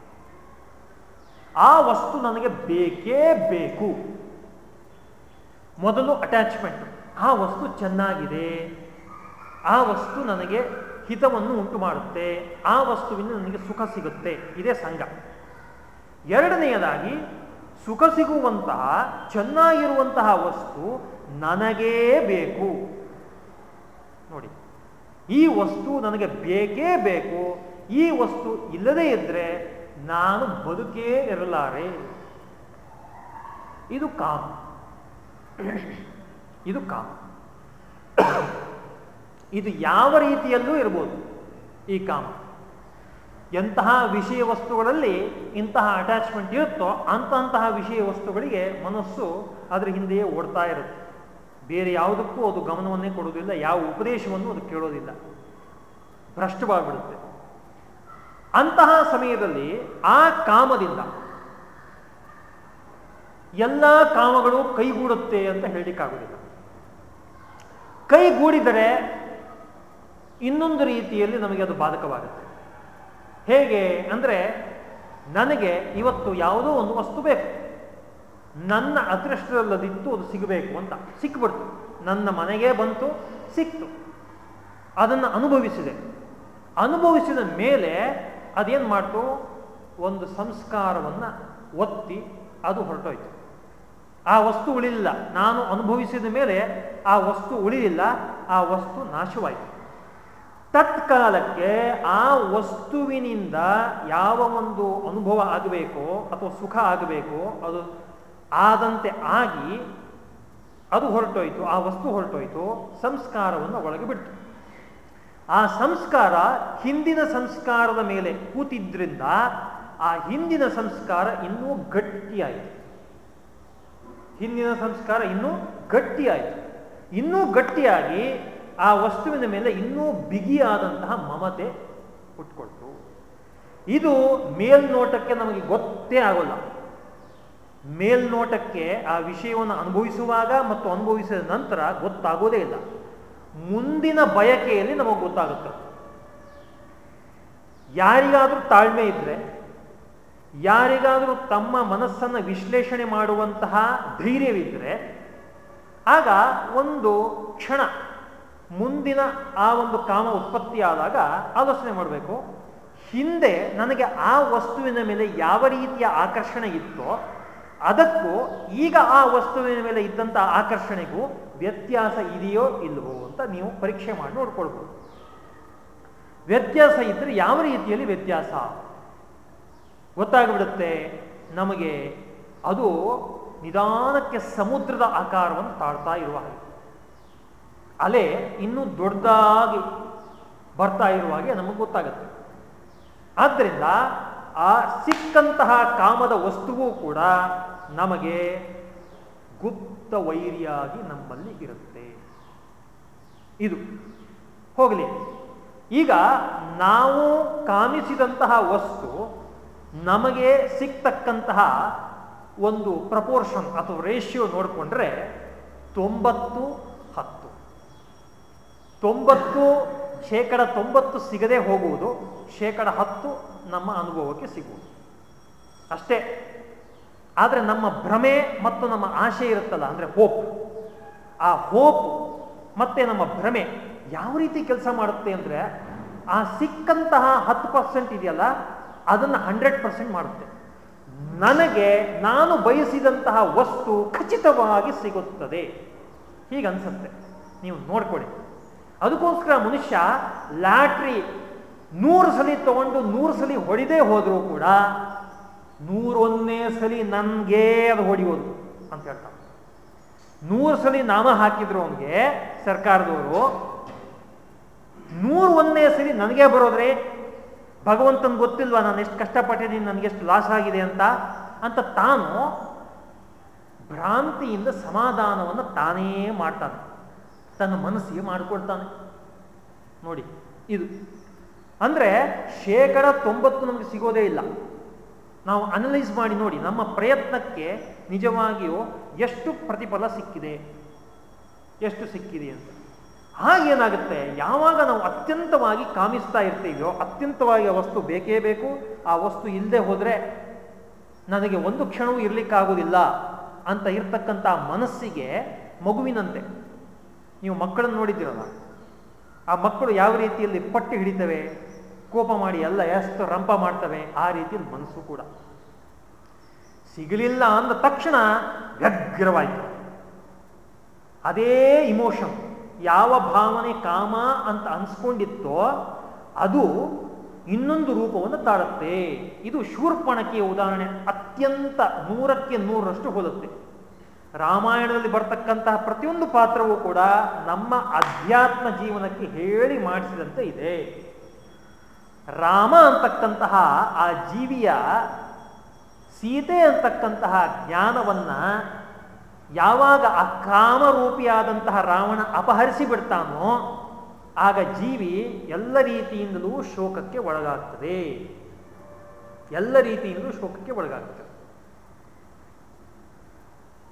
ಆ ವಸ್ತು ನನಗೆ ಬೇಕೇ ಬೇಕು. ಮೊದಲು ಅಟ್ಯಾಚ್ಮೆಂಟ್ ಆ ವಸ್ತು ಚೆನ್ನಾಗಿದೆ. ಆ ವಸ್ತು ನನಗೆ ಹಿತವನ್ನು ಉಂಟು ಮಾಡುತ್ತೆ ಆ ವಸ್ತುವಿನ ನನಗೆ ಸುಖ ಸಿಗುತ್ತೆ. ಇದೇ ಸಂಘ. ಎರಡನೆಯದಾಗಿ, ಸುಖ ಸಿಗುವಂತಹ, ಚೆನ್ನಾಗಿರುವಂತಹ ವಸ್ತು ನನಗೇ ಬೇಕು. ನೋಡಿ, ಈ ವಸ್ತು ನನಗೆ ಬೇಕೇ ಬೇಕು. ಈ ವಸ್ತು ಇಲ್ಲದೇ ಇದ್ದರೆ ನಾನು ಬದುಕೇ ಇರಲಾರೆ. ಇದು ಕಾಮ. ಇದು ಕಾಮ. ಇದು ಯಾವ ರೀತಿಯಲ್ಲೂ ಇರ್ಬೋದು ಈ ಕಾಮ. ಎಂತಹ ವಿಷಯ ವಸ್ತುಗಳಲ್ಲಿ ಇಂತಹ ಅಟ್ಯಾಚ್ಮೆಂಟ್ ಇರುತ್ತೋ ಅಂತಂತಹ ವಿಷಯ ವಸ್ತುಗಳಿಗೆ ಮನಸ್ಸು ಅದರ ಹಿಂದೆಯೇ ಓಡ್ತಾ ಇರುತ್ತೆ. ಬೇರೆ ಯಾವುದಕ್ಕೂ ಅದು ಗಮನವನ್ನೇ ಕೊಡುವುದಿಲ್ಲ, ಯಾವ ಉಪದೇಶವನ್ನು ಅದು ಕೇಳೋದಿಲ್ಲ. ಭ್ರಷ್ಟವಾಗಿಬಿಡುತ್ತೆ. ಅಂತಹ ಸಮಯದಲ್ಲಿ ಆ ಕಾಮದಿಂದ ಎಲ್ಲ ಕಾಮಗಳು ಕೈಗೂಡುತ್ತೆ ಅಂತ ಹೇಳಲಿಕ್ಕಾಗುವುದಿಲ್ಲ. ಕೈಗೂಡಿದರೆ ಇನ್ನೊಂದು ರೀತಿಯಲ್ಲಿ ನಮಗೆ ಅದು ಬಾಧಕವಾಗುತ್ತೆ. ಹೇಗೆ ಅಂದರೆ ನನಗೆ ಇವತ್ತು ಯಾವುದೋ ಒಂದು ವಸ್ತು ಬೇಕು. ನನ್ನ ಅದೃಷ್ಟದಲ್ಲದಿತ್ತು ಅದು ಸಿಗಬೇಕು ಅಂತ. ಸಿಕ್ಬಿಡ್ತು. ನನ್ನ ಮನೆಗೆ ಬಂತು, ಸಿಕ್ತು. ಅದನ್ನು ಅನುಭವಿಸಿದೆ. ಅನುಭವಿಸಿದ ಮೇಲೆ ಅದೇನು ಮಾಡ್ತು? ಒಂದು ಸಂಸ್ಕಾರವನ್ನು ಒತ್ತಿ ಅದು ಹೊರಟೋಯ್ತು. ಆ ವಸ್ತು ಉಳಿಲಿಲ್ಲ. ನಾನು ಅನುಭವಿಸಿದ ಮೇಲೆ ಆ ವಸ್ತು ಉಳಿಲಿಲ್ಲ, ಆ ವಸ್ತು ನಾಶವಾಯಿತು. ತತ್ಕಾಲಕ್ಕೆ ಆ ವಸ್ತುವಿನಿಂದ ಯಾವ ಒಂದು ಅನುಭವ ಆಗಬೇಕೋ ಅಥವಾ ಸುಖ ಆಗಬೇಕೋ ಅದು ಆದಂತೆ ಆಗಿ ಅದು ಹೊರಟೋಯ್ತು, ಆ ವಸ್ತು ಹೊರಟೋಯ್ತು, ಸಂಸ್ಕಾರವನ್ನು ಒಳಗೆ ಬಿಡ್ತು. ಆ ಸಂಸ್ಕಾರ ಹಿಂದಿನ ಸಂಸ್ಕಾರದ ಮೇಲೆ ಕೂತಿದ್ರಿಂದ ಆ ಹಿಂದಿನ ಸಂಸ್ಕಾರ ಇನ್ನೂ ಗಟ್ಟಿಯಾಯಿತು. ಹಿಂದಿನ ಸಂಸ್ಕಾರ ಇನ್ನೂ ಗಟ್ಟಿಯಾಯಿತು. ಇನ್ನೂ ಗಟ್ಟಿಯಾಗಿ ಆ ವಸ್ತುವಿನ ಮೇಲೆ ಇನ್ನೂ ಬಿಗಿಯಾದಂತಹ ಮಮತೆ ಹುಟ್ಕೊಳ್ತು. ಇದು ಮೇಲ್ನೋಟಕ್ಕೆ ನಮಗೆ ಗೊತ್ತೇ ಆಗೋಲ್ಲ. ಮೇಲ್ನೋಟಕ್ಕೆ ಆ ವಿಷಯವನ್ನು ಅನುಭವಿಸುವಾಗ ಮತ್ತು ಅನುಭವಿಸಿದ ನಂತರ ಗೊತ್ತಾಗೋದೇ ಇಲ್ಲ. ಮುಂದಿನ ಬಯಕೆಯಲ್ಲಿ ನಮಗೆ ಗೊತ್ತಾಗುತ್ತೆ. ಯಾರಿಗಾದರೂ ತಾಳ್ಮೆ ಇದ್ರೆ, ಯಾರಿಗಾದರೂ ತಮ್ಮ ಮನಸ್ಸನ್ನು ವಿಶ್ಲೇಷಣೆ ಮಾಡುವಂತಹ ಧೈರ್ಯವಿದ್ದರೆ ಆಗ ಒಂದು ಕ್ಷಣ, ಮುಂದಿನ ಆ ಒಂದು ಕಾಮ ಉತ್ಪತ್ತಿಯಾದಾಗ ಆಲೋಚನೆ ಮಾಡಬೇಕು. ಹಿಂದೆ ನನಗೆ ಆ ವಸ್ತುವಿನ ಮೇಲೆ ಯಾವ ರೀತಿಯ ಆಕರ್ಷಣೆ ಇತ್ತೋ, ಅದಕ್ಕೂ ಈಗ ಆ ವಸ್ತುವಿನ ಮೇಲೆ ಇದ್ದಂಥ ಆಕರ್ಷಣೆಗೂ ವ್ಯತ್ಯಾಸ ಇದೆಯೋ ಇಲ್ವೋ ಅಂತ ನೀವು ಪರೀಕ್ಷೆ ಮಾಡಿ ನೋಡ್ಕೊಳ್ಬೋದು. ವ್ಯತ್ಯಾಸ ಇದ್ದರೆ ಯಾವ ರೀತಿಯಲ್ಲಿ ವ್ಯತ್ಯಾಸ? ಗೊತ್ತಾಗ್ಬಿಡುತ್ತೆ. ನಮಗೆ ಅದು ನಿಧಾನಕ್ಕೆ ಸಮುದ್ರದ ಆಕಾರವನ್ನು ತಾಳ್ತಾ ಇರುವ ಹಾಗೆ. ಅಲೆ ಇನ್ನೂ ದೊಡ್ಡದಾಗಿ ಬರ್ತಾ ಇರುವ ಹಾಗೆ ನಮಗೆ ಗೊತ್ತಾಗುತ್ತೆ. ಆದ್ದರಿಂದ ಆ ಸಿಕ್ಕಂತಹ ಕಾಮದ ವಸ್ತುವು ಕೂಡ ನಮಗೆ ಗುಪ್ತ ವೈರಿಯಾಗಿ ನಮ್ಮಲ್ಲಿ ಇರುತ್ತೆ. ಇದು. ಹೋಗಲಿ. ಈಗ ನಾವು ಕಾಮಿಸಿದಂತಹ ವಸ್ತು ನಮಗೆ ಸಿಕ್ತಕ್ಕಂತಹ ಒಂದು ಪ್ರಪೋರ್ಷನ್ ಅಥವಾ ರೇಷಿಯೋ ನೋಡಿಕೊಂಡ್ರೆ ತೊಂಬತ್ತು ಹತ್ತು. ತೊಂಬತ್ತು ಶೇಕಡ ತೊಂಬತ್ತು ಸಿಗದೆ ಹೋಗುವುದು, ಶೇಕಡ ಹತ್ತು ನಮ್ಮ ಅನುಭವಕ್ಕೆ ಸಿಗುವುದು. ಅಷ್ಟೇ. ಆದರೆ ನಮ್ಮ ಭ್ರಮೆ ಮತ್ತು ನಮ್ಮ ಆಶೆ ಇರುತ್ತಲ್ಲ, ಅಂದರೆ ಹೋಪ್ ಆ ಹೋಪ್ ಮತ್ತೆ ನಮ್ಮ ಭ್ರಮೆ ಯಾವ ರೀತಿ ಕೆಲಸ ಮಾಡುತ್ತೆ ಅಂದರೆ, ಆ ಸಿಕ್ಕಂತಹ ಹತ್ತು ಪರ್ಸೆಂಟ್ ಇದೆಯಲ್ಲ, ಅದನ್ನು ಹಂಡ್ರೆಡ್ ಪರ್ಸೆಂಟ್ ಮಾಡುತ್ತೆ. ನನಗೆ ನಾನು ಬಯಸಿದಂತಹ ವಸ್ತು ಖಚಿತವಾಗಿ ಸಿಗುತ್ತದೆ. ಹೀಗನ್ಸುತ್ತೆ ನೀವು ನೋಡ್ಕೊಳ್ಳಿ. ಅದಕ್ಕೋಸ್ಕರ ಮನುಷ್ಯ ಲ್ಯಾಟ್ರಿ ನೂರು ಸಲ ತಗೊಂಡು ನೂರು ಸಲ ಹೊಡಿದೇ ಹೋದರೂ ಕೂಡ ನೂರೊಂದನೇ ಸಲಿ ನನಗೆ ಅದು ಹೊಡೆಯೋದು ಅಂತ ಹೇಳ್ತಾರೆ ನೂರು ಸಲಿ ನಾಮ ಹಾಕಿದ್ರು ಅವನಿಗೆ ಸರ್ಕಾರದವರು. ನೂರು ಒಂದನೇ ಸಲಿ ನನಗೆ ಬರೋದ್ರೆ ಭಗವಂತನ ಗೊತ್ತಿಲ್ವಾ ನಾನು ಎಷ್ಟು ಕಷ್ಟಪಟ್ಟಿದ್ದೀನಿ ನನಗೆಷ್ಟು ಲಾಸ್ ಆಗಿದೆ ಅಂತ? ಅಂತ ತಾನು ಭ್ರಾಂತಿಯಿಂದ ಸಮಾಧಾನವನ್ನು ತಾನೇ ಮಾಡ್ತಾನೆ. ತನ್ನ ಮನಸ್ಸಿಗೆ ಮಾಡಿಕೊಡ್ತಾನೆ ನೋಡಿ, ಇದು. ಅಂದರೆ ಶೇಕಡ ತೊಂಬತ್ತು ನಮಗೆ ಸಿಗೋದೇ ಇಲ್ಲ. ನಾವು ಅನಲೈಸ್ ಮಾಡಿ ನೋಡಿ, ನಮ್ಮ ಪ್ರಯತ್ನಕ್ಕೆ ನಿಜವಾಗಿಯೂ ಎಷ್ಟು ಪ್ರತಿಫಲ ಸಿಕ್ಕಿದೆ? ಎಷ್ಟು ಸಿಕ್ಕಿದೆ ಅಂತ. ಹಾಗೇನಾಗುತ್ತೆ? ಯಾವಾಗ ನಾವು ಅತ್ಯಂತವಾಗಿ ಕಾಮಿಸ್ತಾ ಇರ್ತೀವೋ, ಅತ್ಯಂತವಾಗಿ ಆ ವಸ್ತು ಬೇಕೇ ಬೇಕು, ಆ ವಸ್ತು ಇಲ್ಲದೆ ಹೋದರೆ ನನಗೆ ಒಂದು ಕ್ಷಣವೂ ಇರಲಿಕ್ಕಾಗೋದಿಲ್ಲ ಅಂತ ಇರ್ತಕ್ಕಂಥ ಮನಸ್ಸಿಗೆ ಮಗುವಿನಂತೆ. ನೀವು ಮಕ್ಕಳನ್ನು ನೋಡಿದ್ದೀರಲ್ಲ, ಆ ಮಕ್ಕಳು ಯಾವ ರೀತಿಯಲ್ಲಿ ಪಟ್ಟಿ ಹಿಡಿತವೆ? ಕೋಪ ಮಾಡಿ ಎಲ್ಲ ಎಷ್ಟು ರಂಪ ಮಾಡ್ತವೆ, ಆ ರೀತಿ ಮನಸ್ಸು ಕೂಡ. ಸಿಗಲಿಲ್ಲ ಅಂದ ತಕ್ಷಣ ವ್ಯಗ್ರವಾಯಿತು. ಅದೇ ಇಮೋಷನ್. ಯಾವ ಭಾವನೆ ಕಾಮ ಅಂತ ಅನ್ಸ್ಕೊಂಡಿತ್ತೋ, ಅದು ಇನ್ನೊಂದು ರೂಪವನ್ನು ತಾಳುತ್ತೆ. ಇದು ಶೂರ್ಪಣಕೆಯ ಉದಾಹರಣೆ ಅತ್ಯಂತ ನೂರಕ್ಕೆ ನೂರರಷ್ಟು ಹೋಲುತ್ತೆ. ರಾಮಾಯಣದಲ್ಲಿ ಬರ್ತಕ್ಕಂತಹ ಪ್ರತಿಯೊಂದು ಪಾತ್ರವೂ ಕೂಡ ನಮ್ಮ ಅಧ್ಯಾತ್ಮ ಜೀವನಕ್ಕೆ ಹೇಳಿ ಮಾಡಿಸಿದಂತೆ ಇದೆ. ರಾಮ ಅಂತಕ್ಕಂತಹ ಆ ಜೀವಿಯ ಸೀತೆ ಅಂತಕ್ಕಂತಹ ಜ್ಞಾನವನ್ನ ಯಾವಾಗ ಆ ಕಾಮರೂಪಿಯಾದಂತಹ ರಾವಣ ಅಪಹರಿಸಿ ಬಿಡ್ತಾನೋ, ಆಗ ಜೀವಿ ಎಲ್ಲ ರೀತಿಯಿಂದಲೂ ಶೋಕಕ್ಕೆ ಒಳಗಾಗ್ತದೆ. ಎಲ್ಲ ರೀತಿಯಿಂದಲೂ ಶೋಕಕ್ಕೆ ಒಳಗಾಗ್ತದೆ.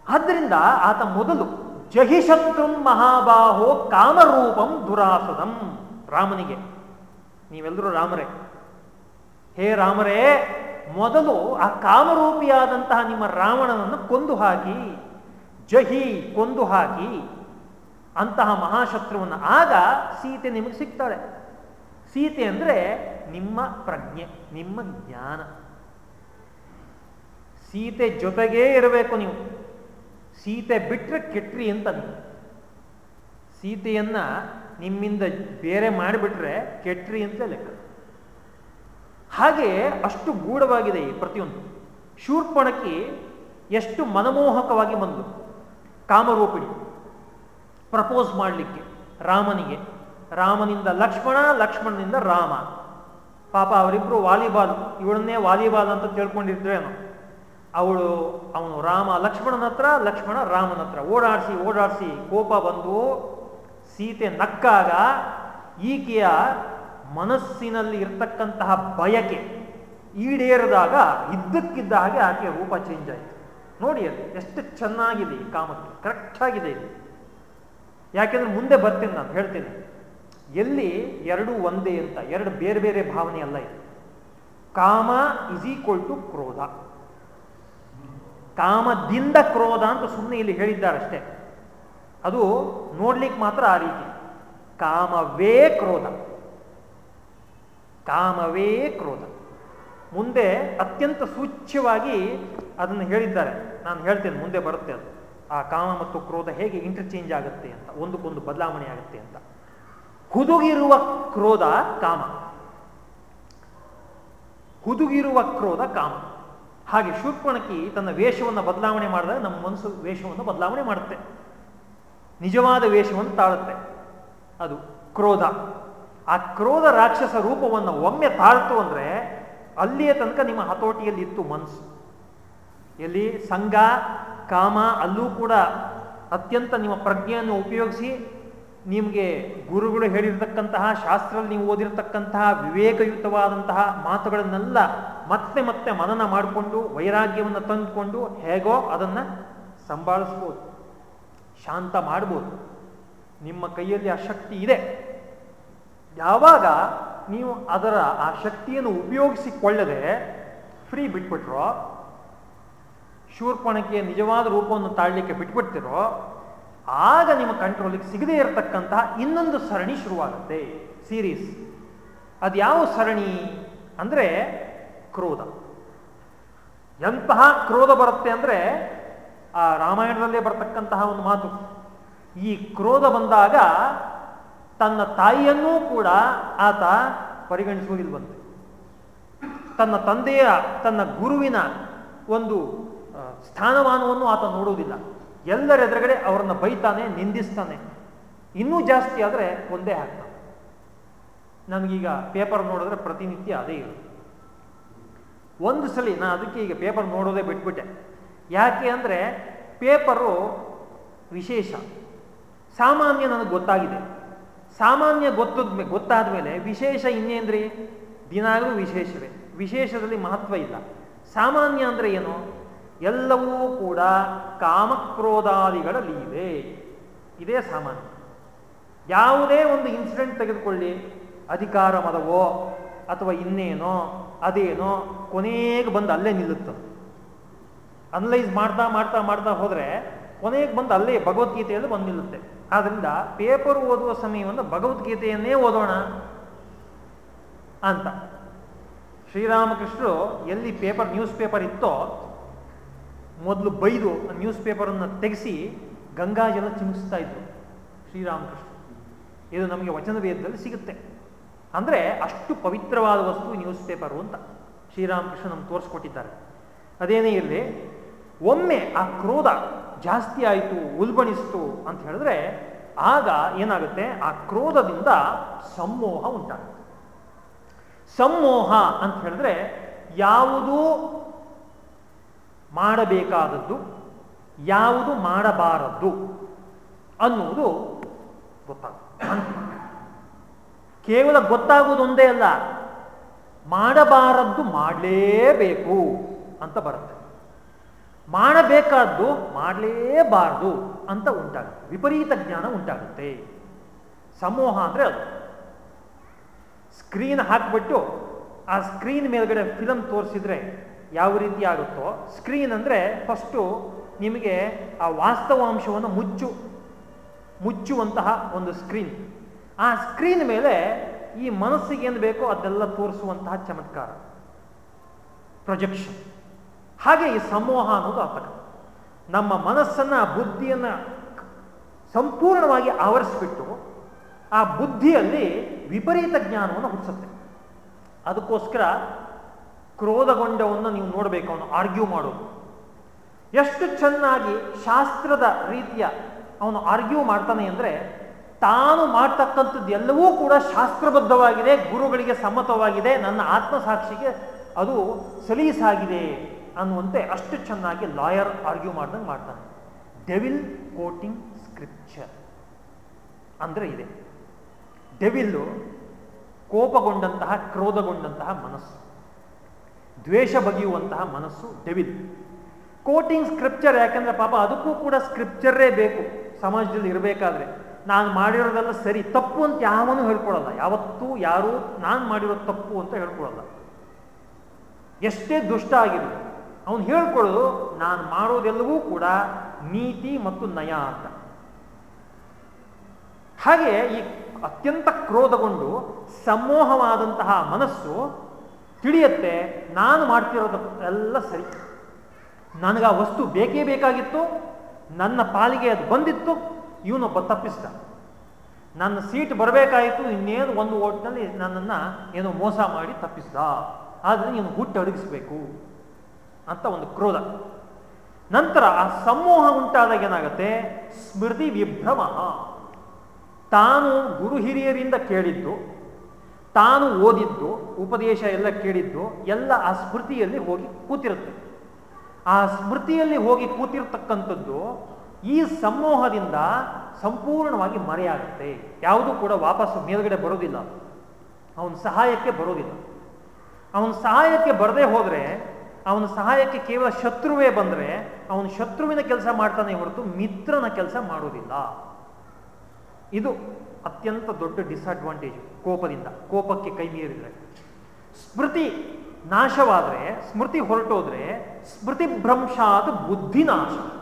ಆದ್ದರಿಂದ ಆತ ಮೊದಲು ಜಹಿಶತ್ರು ಮಹಾಬಾಹೋ ಕಾಮರೂಪಂ ದುರಾಸದಂ ರಾಮನಿಗೆ. ನೀವೆಲ್ಲರೂ ರಾಮರೇ. ಹೇ ರಾಮರೇ, ಮೊದಲು ಆ ಕಾಮರೂಪಿಯಾದಂತಹ ನಿಮ್ಮ ರಾವಣನನ್ನು ಕೊಂದು ಹಾಕಿ, ಜಹಿ ಕೊಂದು ಹಾಕಿ, ಅಂತಹ ಮಹಾಶತ್ರುವನ್ನು ಆಗ ಸೀತೆ ನಿಮಗೆ ಸಿಗ್ತಾಳೆ. ಸೀತೆ ಅಂದರೆ ನಿಮ್ಮ ಪ್ರಜ್ಞೆ, ನಿಮ್ಮ ಜ್ಞಾನ. ಸೀತೆ ಜೊತೆಗೇ ಇರಬೇಕು ನೀವು. ಸೀತೆ ಬಿಟ್ಟರೆ ಕೆಟ್ರಿ ಅಂತ ನೀವು. ಸೀತೆಯನ್ನ ನಿಮ್ಮಿಂದ ಬೇರೆ ಮಾಡಿಬಿಟ್ರೆ ಕೆಟ್ರಿ ಅಂತ ಲೆಕ್ಕ. ಹಾಗೆ ಅಷ್ಟು ಗೂಢವಾಗಿದೆ ಈ ಪ್ರತಿಯೊಂದು. ಶೂರ್ಪಣಕಿ ಎಷ್ಟು ಮನಮೋಹಕವಾಗಿ ಬಂದು ಕಾಮರೂಪಿಣಿ ಪ್ರಪೋಸ್ ಮಾಡಲಿಕ್ಕೆ ರಾಮನಿಗೆ. ರಾಮನಿಂದ ಲಕ್ಷ್ಮಣ, ಲಕ್ಷ್ಮಣನಿಂದ ರಾಮ. ಪಾಪ ಅವರಿಬ್ಬರು ವಾಲಿಬಾಲ್, ಇವಳನ್ನೇ ವಾಲಿಬಾಲ್ ಅಂತ ತಿಳ್ಕೊಂಡಿದ್ರೇನು ಅವಳು, ಅವನು ರಾಮ ಲಕ್ಷ್ಮಣನ ಹತ್ರ ಲಕ್ಷ್ಮಣ ರಾಮನ ಹತ್ರ ಓಡಾಡಿಸಿ ಓಡಾಡಿಸಿ ಕೋಪ ಬಂದು ಸೀತೆ ನಕ್ಕಾಗ ಈಕೆಯ ಮನಸ್ಸಿನಲ್ಲಿ ಇರ್ತಕ್ಕಂತಹ ಬಯಕೆ ಈಡೇರಿದಾಗ, ಇದ್ದಕ್ಕಿದ್ದ ಹಾಗೆ ಆಕೆಯ ರೂಪ ಚೇಂಜ್ ಆಯಿತು. ನೋಡಿ ಅದು, ಎಷ್ಟು ಚೆನ್ನಾಗಿದೆ ಈ ಕಾಮಕ್ಕೆ ಕರೆಕ್ಟ್ ಆಗಿದೆ ಇದು. ಯಾಕೆಂದ್ರೆ ಮುಂದೆ ಬರ್ತೀನಿ ನಾನು, ಹೇಳ್ತೀನಿ. ಎಲ್ಲಿ ಎರಡು ಒಂದೇ ಅಂತ, ಎರಡು ಬೇರೆ ಬೇರೆ ಭಾವನೆ ಅಲ್ಲ ಇದು. ಕಾಮ ಇಸ್ ಈಕ್ವಲ್ ಟು ಕ್ರೋಧ. ಕಾಮದಿಂದ ಕ್ರೋಧ ಅಂತ ಸುಮ್ಮನೆ ಇಲ್ಲಿ ಹೇಳಿದ್ದಾರಷ್ಟೇ ಅದು ನೋಡ್ಲಿಕ್ಕೆ ಮಾತ್ರ ಆ ರೀತಿ. ಕಾಮವೇ ಕ್ರೋಧ. ಕಾಮವೇ ಕ್ರೋಧ. ಮುಂದೆ ಅತ್ಯಂತ ಸೂಚ್ಯವಾಗಿ ಅದನ್ನು ಹೇಳಿದ್ದಾರೆ. ನಾನು ಹೇಳ್ತೇನೆ, ಮುಂದೆ ಬರುತ್ತೆ ಅದು. ಆ ಕಾಮ ಮತ್ತು ಕ್ರೋಧ ಹೇಗೆ ಇಂಟರ್ಚೇಂಜ್ ಆಗುತ್ತೆ ಅಂತ, ಒಂದಕ್ಕೊಂದು ಬದಲಾವಣೆ ಆಗುತ್ತೆ ಅಂತ. ಹುದುಗಿರುವ ಕ್ರೋಧ ಕಾಮ. ಹುದುಗಿರುವ ಕ್ರೋಧ ಕಾಮ. ಹಾಗೆ ಶೂರ್ಪಣಕಿ ತನ್ನ ವೇಷವನ್ನು ಬದಲಾವಣೆ ಮಾಡಿದಾಗ ನಮ್ಮ ಮನಸ್ಸು ವೇಷವನ್ನು ಬದಲಾವಣೆ ಮಾಡುತ್ತೆ. ನಿಜವಾದ ವೇಷವನ್ನು ತಾಳುತ್ತೆ. ಅದು ಕ್ರೋಧ. ಆ ಕ್ರೋಧ ರಾಕ್ಷಸ ರೂಪವನ್ನು ಒಮ್ಮೆ ತಾಳ್ತು ಅಂದರೆ ಅಲ್ಲಿಯ ತನಕ ನಿಮ್ಮ ಹತೋಟಿಯಲ್ಲಿ ಇತ್ತು ಮನಸ್ಸು ಎಲ್ಲಿ ಸಂಘ, ಕಾಮ ಅಲ್ಲೂ ಕೂಡ ಅತ್ಯಂತ ನಿಮ್ಮ ಪ್ರಜ್ಞೆಯನ್ನು ಉಪಯೋಗಿಸಿ ನಿಮಗೆ ಗುರುಗಳು ಹೇಳಿರತಕ್ಕಂತಹ, ಶಾಸ್ತ್ರದಲ್ಲಿ ನೀವು ಓದಿರತಕ್ಕಂತಹ ವಿವೇಕಯುತವಾದಂತಹ ಮಾತುಗಳನ್ನೆಲ್ಲ ಮತ್ತೆ ಮತ್ತೆ ಮನನ ಮಾಡಿಕೊಂಡು, ವೈರಾಗ್ಯವನ್ನು ತಂದುಕೊಂಡು ಹೇಗೋ ಅದನ್ನು ಸಂಭಾಳಿಸ್ಬೋದು. ಶಾಂತ ಮಾಡ್ಬೋದು. ನಿಮ್ಮ ಕೈಯಲ್ಲಿ ಆ ಶಕ್ತಿ ಇದೆ. ಯಾವಾಗ ನೀವು ಅದರ ಆ ಶಕ್ತಿಯನ್ನು ಉಪಯೋಗಿಸಿಕೊಳ್ಳದೆ ಫ್ರೀ ಬಿಟ್ಬಿಟ್ರೋ, ಶೂರ್ಪಣಕ್ಕೆ ನಿಜವಾದ ರೂಪವನ್ನು ತಾಳ್ಲಿಕ್ಕೆ ಬಿಟ್ಬಿಡ್ತಿರೋ, ಆಗ ನಿಮ್ಮ ಕಂಟ್ರೋಲಿಗೆ ಸಿಗದೇ ಇರತಕ್ಕಂತಹ ಇನ್ನೊಂದು ಸರಣಿ ಶುರುವಾಗುತ್ತೆ. ಸೀರೀಸ್ ಅದು ಯಾವ ಸರಣಿ ಅಂದರೆ ಕ್ರೋಧ. ಎಂತಹ ಕ್ರೋಧ ಬರುತ್ತೆ ಅಂದರೆ ಆ ರಾಮಾಯಣದಲ್ಲೇ ಬರ್ತಕ್ಕಂತಹ ಒಂದು ಮಾತು. ಈ ಕ್ರೋಧ ಬಂದಾಗ ತನ್ನ ತಾಯಿಯನ್ನೂ ಕೂಡ ಆತ ಪರಿಗಣಿಸುವುದಿಲ್ವಂತೆ. ತನ್ನ ತಂದೆಯ, ತನ್ನ ಗುರುವಿನ ಒಂದು ಸ್ಥಾನಮಾನವನ್ನು ಆತ ನೋಡುವುದಿಲ್ಲ. ಎಲ್ಲರ ಎದುರುಗಡೆ ಅವರನ್ನು ಬೈತಾನೆ, ನಿಂದಿಸ್ತಾನೆ. ಇನ್ನೂ ಜಾಸ್ತಿ ಆದರೆ ಒಂದೇ ಹಾಕ್ತಾನೆ ನಮಗೀಗ ಪೇಪರ್ ನೋಡಿದ್ರೆ ಪ್ರತಿನಿತ್ಯ ಅದೇ ಇರುತ್ತೆ. ಒಂದು ಸಲ ನಾನು ಅದಕ್ಕೆ ಈಗ ಪೇಪರ್ ನೋಡೋದೇ ಬಿಟ್ಬಿಟ್ಟೆ. ಯಾಕೆ ಅಂದರೆ ಪೇಪರು ವಿಶೇಷ. ಸಾಮಾನ್ಯ ನನಗೆ ಗೊತ್ತಾಗಿದೆ. ಸಾಮಾನ್ಯ ಗೊತ್ತದ ಗೊತ್ತಾದ ಮೇಲೆ ವಿಶೇಷ ಇನ್ನೇನ್ರಿ ದಿನಾಗಲೂ ವಿಶೇಷವೇ. ವಿಶೇಷದಲ್ಲಿ ಮಹತ್ವ ಇಲ್ಲ. ಸಾಮಾನ್ಯ ಅಂದರೆ ಏನು? ಎಲ್ಲವೂ ಕೂಡ ಕಾಮಕ್ರೋಧಾದಿಗಳಲ್ಲಿ ಇದೆ ಇದೇ ಸಾಮಾನ್ಯ. ಯಾವುದೇ ಒಂದು ಇನ್ಸಿಡೆಂಟ್ ತೆಗೆದುಕೊಳ್ಳಿ. ಅಧಿಕಾರ ಮದವೋ ಅಥವಾ ಇನ್ನೇನೋ, ಅದೇನೋ, ಕೊನೆಗೆ ಬಂದು ಅಲ್ಲೇ ನಿಲ್ಲುತ್ತೆ ಅನಲೈಸ್ ಮಾಡ್ತಾ ಮಾಡ್ತಾ ಮಾಡ್ತಾ ಹೋದರೆ, ಕೊನೆಗೆ ಬಂದು ಅಲ್ಲೇ ಭಗವದ್ಗೀತೆಯಲ್ಲಿ ಬಂದು ನಿಲ್ಲುತ್ತೆ ಆದ್ದರಿಂದ ಪೇಪರ್ ಓದುವ ಸಮಯವನ್ನು ಭಗವದ್ಗೀತೆಯನ್ನೇ ಓದೋಣ ಅಂತ. ಶ್ರೀರಾಮಕೃಷ್ಣರು ಎಲ್ಲಿ ಪೇಪರ್ ನ್ಯೂಸ್ ಪೇಪರ್ ಇತ್ತೋ, ಮೊದಲು ಬೈದು ನ್ಯೂಸ್ ಪೇಪರನ್ನು ತೆಗೆಸಿ ಗಂಗಾಜಲ ಚಿಮಿಸ್ತಾ ಇದ್ರು ಶ್ರೀರಾಮಕೃಷ್ಣ ಇದು ನಮಗೆ ವಚನ ವೇದದಲ್ಲಿ ಸಿಗುತ್ತೆ. ಅಂದರೆ ಅಷ್ಟು ಪವಿತ್ರವಾದ ವಸ್ತು ನ್ಯೂಸ್ ಪೇಪರು ಅಂತ ಶ್ರೀರಾಮಕೃಷ್ಣ ನಮ್ಗೆ ತೋರಿಸ್ಕೊಟ್ಟಿದ್ದಾರೆ. ಅದೇನೇ ಇರಲಿ ಒಮ್ಮೆ ಆ ಕ್ರೋಧ ಜಾಸ್ತಿ ಆಯಿತು, ಉಲ್ಬಣಿಸ್ತು ಅಂತ ಹೇಳಿದ್ರೆ ಆಗ ಏನಾಗುತ್ತೆ? ಆ ಕ್ರೋಧದಿಂದ ಸಮೋಹ ಉಂಟಾಗುತ್ತೆ. ಸಮೋಹ ಅಂತ ಹೇಳಿದ್ರೆ ಯಾವುದು ಮಾಡಬೇಕಾದದ್ದು, ಯಾವುದು ಮಾಡಬಾರದ್ದು ಅನ್ನುವುದು ಗೊತ್ತಾಗುತ್ತೆ. ಕೇವಲ ಗೊತ್ತಾಗುವುದು ಒಂದೇ ಅಲ್ಲ, ಮಾಡಬಾರದ್ದು ಮಾಡಲೇಬೇಕು ಅಂತ ಬರುತ್ತೆ. ಮಾಡಬೇಕಾದ್ದು ಮಾಡಲೇಬಾರದು ಅಂತ ಉಂಟಾಗುತ್ತೆ. ವಿಪರೀತ ಜ್ಞಾನ ಉಂಟಾಗುತ್ತೆ. ಸಮೂಹ ಅಂದರೆ ಅದು. ಸ್ಕ್ರೀನ್ ಹಾಕಿಬಿಟ್ಟು ಆ ಸ್ಕ್ರೀನ್ ಮೇಲ್ಗಡೆ ಫಿಲಮ್ ತೋರಿಸಿದ್ರೆ ಯಾವ ರೀತಿ ಆಗುತ್ತೋ, ಸ್ಕ್ರೀನ್ ಅಂದರೆ ಫಸ್ಟು ನಿಮಗೆ ಆ ವಾಸ್ತವಾಂಶವನ್ನು ಮುಚ್ಚು, ಮುಚ್ಚುವಂತಹ ಒಂದು ಸ್ಕ್ರೀನ್. ಆ ಸ್ಕ್ರೀನ್ ಮೇಲೆ ಈ ಮನಸ್ಸಿಗೆ ಏನು ಬೇಕೋ ಅದೆಲ್ಲ ತೋರಿಸುವಂತಹ ಚಮತ್ಕಾರ. ಪ್ರೊಜೆಕ್ಷನ್. ಹಾಗೆ ಈ ಸಮೂಹ ಅನ್ನೋದು ಆತಕ ನಮ್ಮ ಮನಸ್ಸನ್ನ, ಬುದ್ಧಿಯನ್ನು ಸಂಪೂರ್ಣವಾಗಿ ಆವರಿಸ್ಬಿಟ್ಟು ಆ ಬುದ್ಧಿಯಲ್ಲಿ ವಿಪರೀತ ಜ್ಞಾನವನ್ನು ಹುಟ್ಟಿಸುತ್ತೆ. ಅದಕ್ಕೋಸ್ಕರ ಕ್ರೋಧಗೊಂಡವನ್ನು ನೀವು ನೋಡಬೇಕು, ಅವನು ಆರ್ಗ್ಯೂ ಮಾಡೋದು. ಎಷ್ಟು ಚೆನ್ನಾಗಿ ಶಾಸ್ತ್ರದ ರೀತಿಯ ಅವನು ಆರ್ಗ್ಯೂ ಮಾಡ್ತಾನೆ ಅಂದರೆ ತಾನು ಮಾಡ್ತಕ್ಕಂಥದ್ದು ಎಲ್ಲವೂ ಕೂಡ ಶಾಸ್ತ್ರಬದ್ಧವಾಗಿದೆ, ಗುರುಗಳಿಗೆ ಸಮ್ಮತವಾಗಿದೆ, ನನ್ನ ಆತ್ಮಸಾಕ್ಷಿಗೆ ಅದು ಸಲೀಸಾಗಿದೆ. ಅನ್ನುವಂತೆ ಅಷ್ಟು ಚೆನ್ನಾಗಿ ಲಾಯರ್ ಆರ್ಗ್ಯೂ ಮಾಡ್ದಂಗೆ ಮಾಡ್ತಾನೆ. ಡೆವಿಲ್ ಕೋಟಿಂಗ್ ಸ್ಕ್ರಿಪ್ಚರ್ ಅಂದರೆ ಇದೆ. ಡೆವಿಲ್ಲು ಕೋಪಗೊಂಡಂತಹ, ಕ್ರೋಧಗೊಂಡಂತಹ ಮನಸ್ಸು. ದ್ವೇಷ ಬಗೆಯುವಂತಹ ಮನಸ್ಸು ಡೆವಿಲ್ ಕೋಟಿಂಗ್ ಸ್ಕ್ರಿಪ್ಚರ್ ಯಾಕೆಂದ್ರೆ ಪಾಪ ಅದಕ್ಕೂ ಕೂಡ ಸ್ಕ್ರಿಪ್ಚರೇ ಬೇಕು. ಸಮಾಜದಲ್ಲಿ ಇರಬೇಕಾದ್ರೆ ನಾನು ಮಾಡಿರೋದೆಲ್ಲ ಸರಿ, ತಪ್ಪು ಅಂತ ಯಾವನು ಹೇಳ್ಕೊಡಲ್ಲ ಯಾವತ್ತೂ ಯಾರೂ ನಾನು ಮಾಡಿರೋದು ತಪ್ಪು ಅಂತ ಹೇಳ್ಕೊಡಲ್ಲ ಎಷ್ಟೇ ದುಷ್ಟ ಆಗಿರಲಿ ಅವನು ಹೇಳ್ಕೊಳ್ಳೋದು ನಾನು ಮಾಡೋದೆಲ್ಲವೂ ಕೂಡ ನೀತಿ ಮತ್ತು ನಯ ಅಂತ. ಹಾಗೆ ಈ ಅತ್ಯಂತ ಕ್ರೋಧಗೊಂಡು ಸಮೋಹವಾದಂತಹ ಮನಸ್ಸು ತಿಳಿಯತ್ತೆ, ನಾನು ಮಾಡ್ತಿರೋದು ಎಲ್ಲ ಸರಿ. ನನಗೆ ಆ ವಸ್ತು ಬೇಕೇ ಬೇಕಾಗಿತ್ತು, ನನ್ನ ಪಾಲಿಗೆ ಅದು ಬಂದಿತ್ತು ಇವನೊಬ್ಬ ತಪ್ಪಿಸ್ದ. ನನ್ನ ಸೀಟ್ ಬರಬೇಕಾಯಿತು, ಇನ್ನೇನು ಒಂದು ಓಟ್ನಲ್ಲಿ ನನ್ನನ್ನು ಏನೋ ಮೋಸ ಮಾಡಿ ತಪ್ಪಿಸ್ದ. ಆದರೆ ಇವನು ಹುಟ್ಟು ಅಡಗಿಸ್ಬೇಕು. ಅಂತ ಒಂದು ಕ್ರೋಧ. ನಂತರ ಆ ಸಮೂಹ ಉಂಟಾದಾಗ ಏನಾಗುತ್ತೆ? ಸ್ಮೃತಿ ವಿಭ್ರಮ. ತಾನು ಗುರು ಹಿರಿಯರಿಂದ ಕೇಳಿದ್ದು, ತಾನು ಓದಿದ್ದು, ಉಪದೇಶ ಎಲ್ಲ ಕೇಳಿದ್ದು, ಎಲ್ಲ ಆ ಸ್ಮೃತಿಯಲ್ಲಿ ಹೋಗಿ ಕೂತಿರುತ್ತೆ. ಆ ಸ್ಮೃತಿಯಲ್ಲಿ ಹೋಗಿ ಕೂತಿರ್ತಕ್ಕಂಥದ್ದು ಈ ಸಮೂಹದಿಂದ ಸಂಪೂರ್ಣವಾಗಿ ಮರೆಯಾಗುತ್ತೆ. ಯಾವುದೂ ಕೂಡ ವಾಪಸ್ಸು ಮೇಲ್ಗಡೆ ಬರೋದಿಲ್ಲ. ಅವನ ಸಹಾಯಕ್ಕೆ ಬರೋದಿಲ್ಲ. ಅವನ ಸಹಾಯಕ್ಕೆ ಬರದೇ ಹೋದರೆ ಅವನ ಸಹಾಯಕ್ಕೆ ಕೇವಲ ಶತ್ರುವೇ ಬಂದರೆ ಅವನು ಶತ್ರುವಿನ ಕೆಲಸ ಮಾಡ್ತಾನೆ ಹೊರತು ಮಿತ್ರನ ಕೆಲಸ ಮಾಡೋದಿಲ್ಲ ಇದು ಅತ್ಯಂತ ದೊಡ್ಡ ಡಿಸ್ಅಡ್ವಾಂಟೇಜ್ ಕೋಪದಿಂದ, ಕೋಪಕ್ಕೆ ಕೈ ಮೀರಿದ್ರೆ. ಸ್ಮೃತಿ ನಾಶವಾದರೆ, ಸ್ಮೃತಿ ಹೊರಟೋದ್ರೆ, ಸ್ಮೃತಿ ಭ್ರಂಶಾತ್ ಬುದ್ಧಿ ನಾಶ.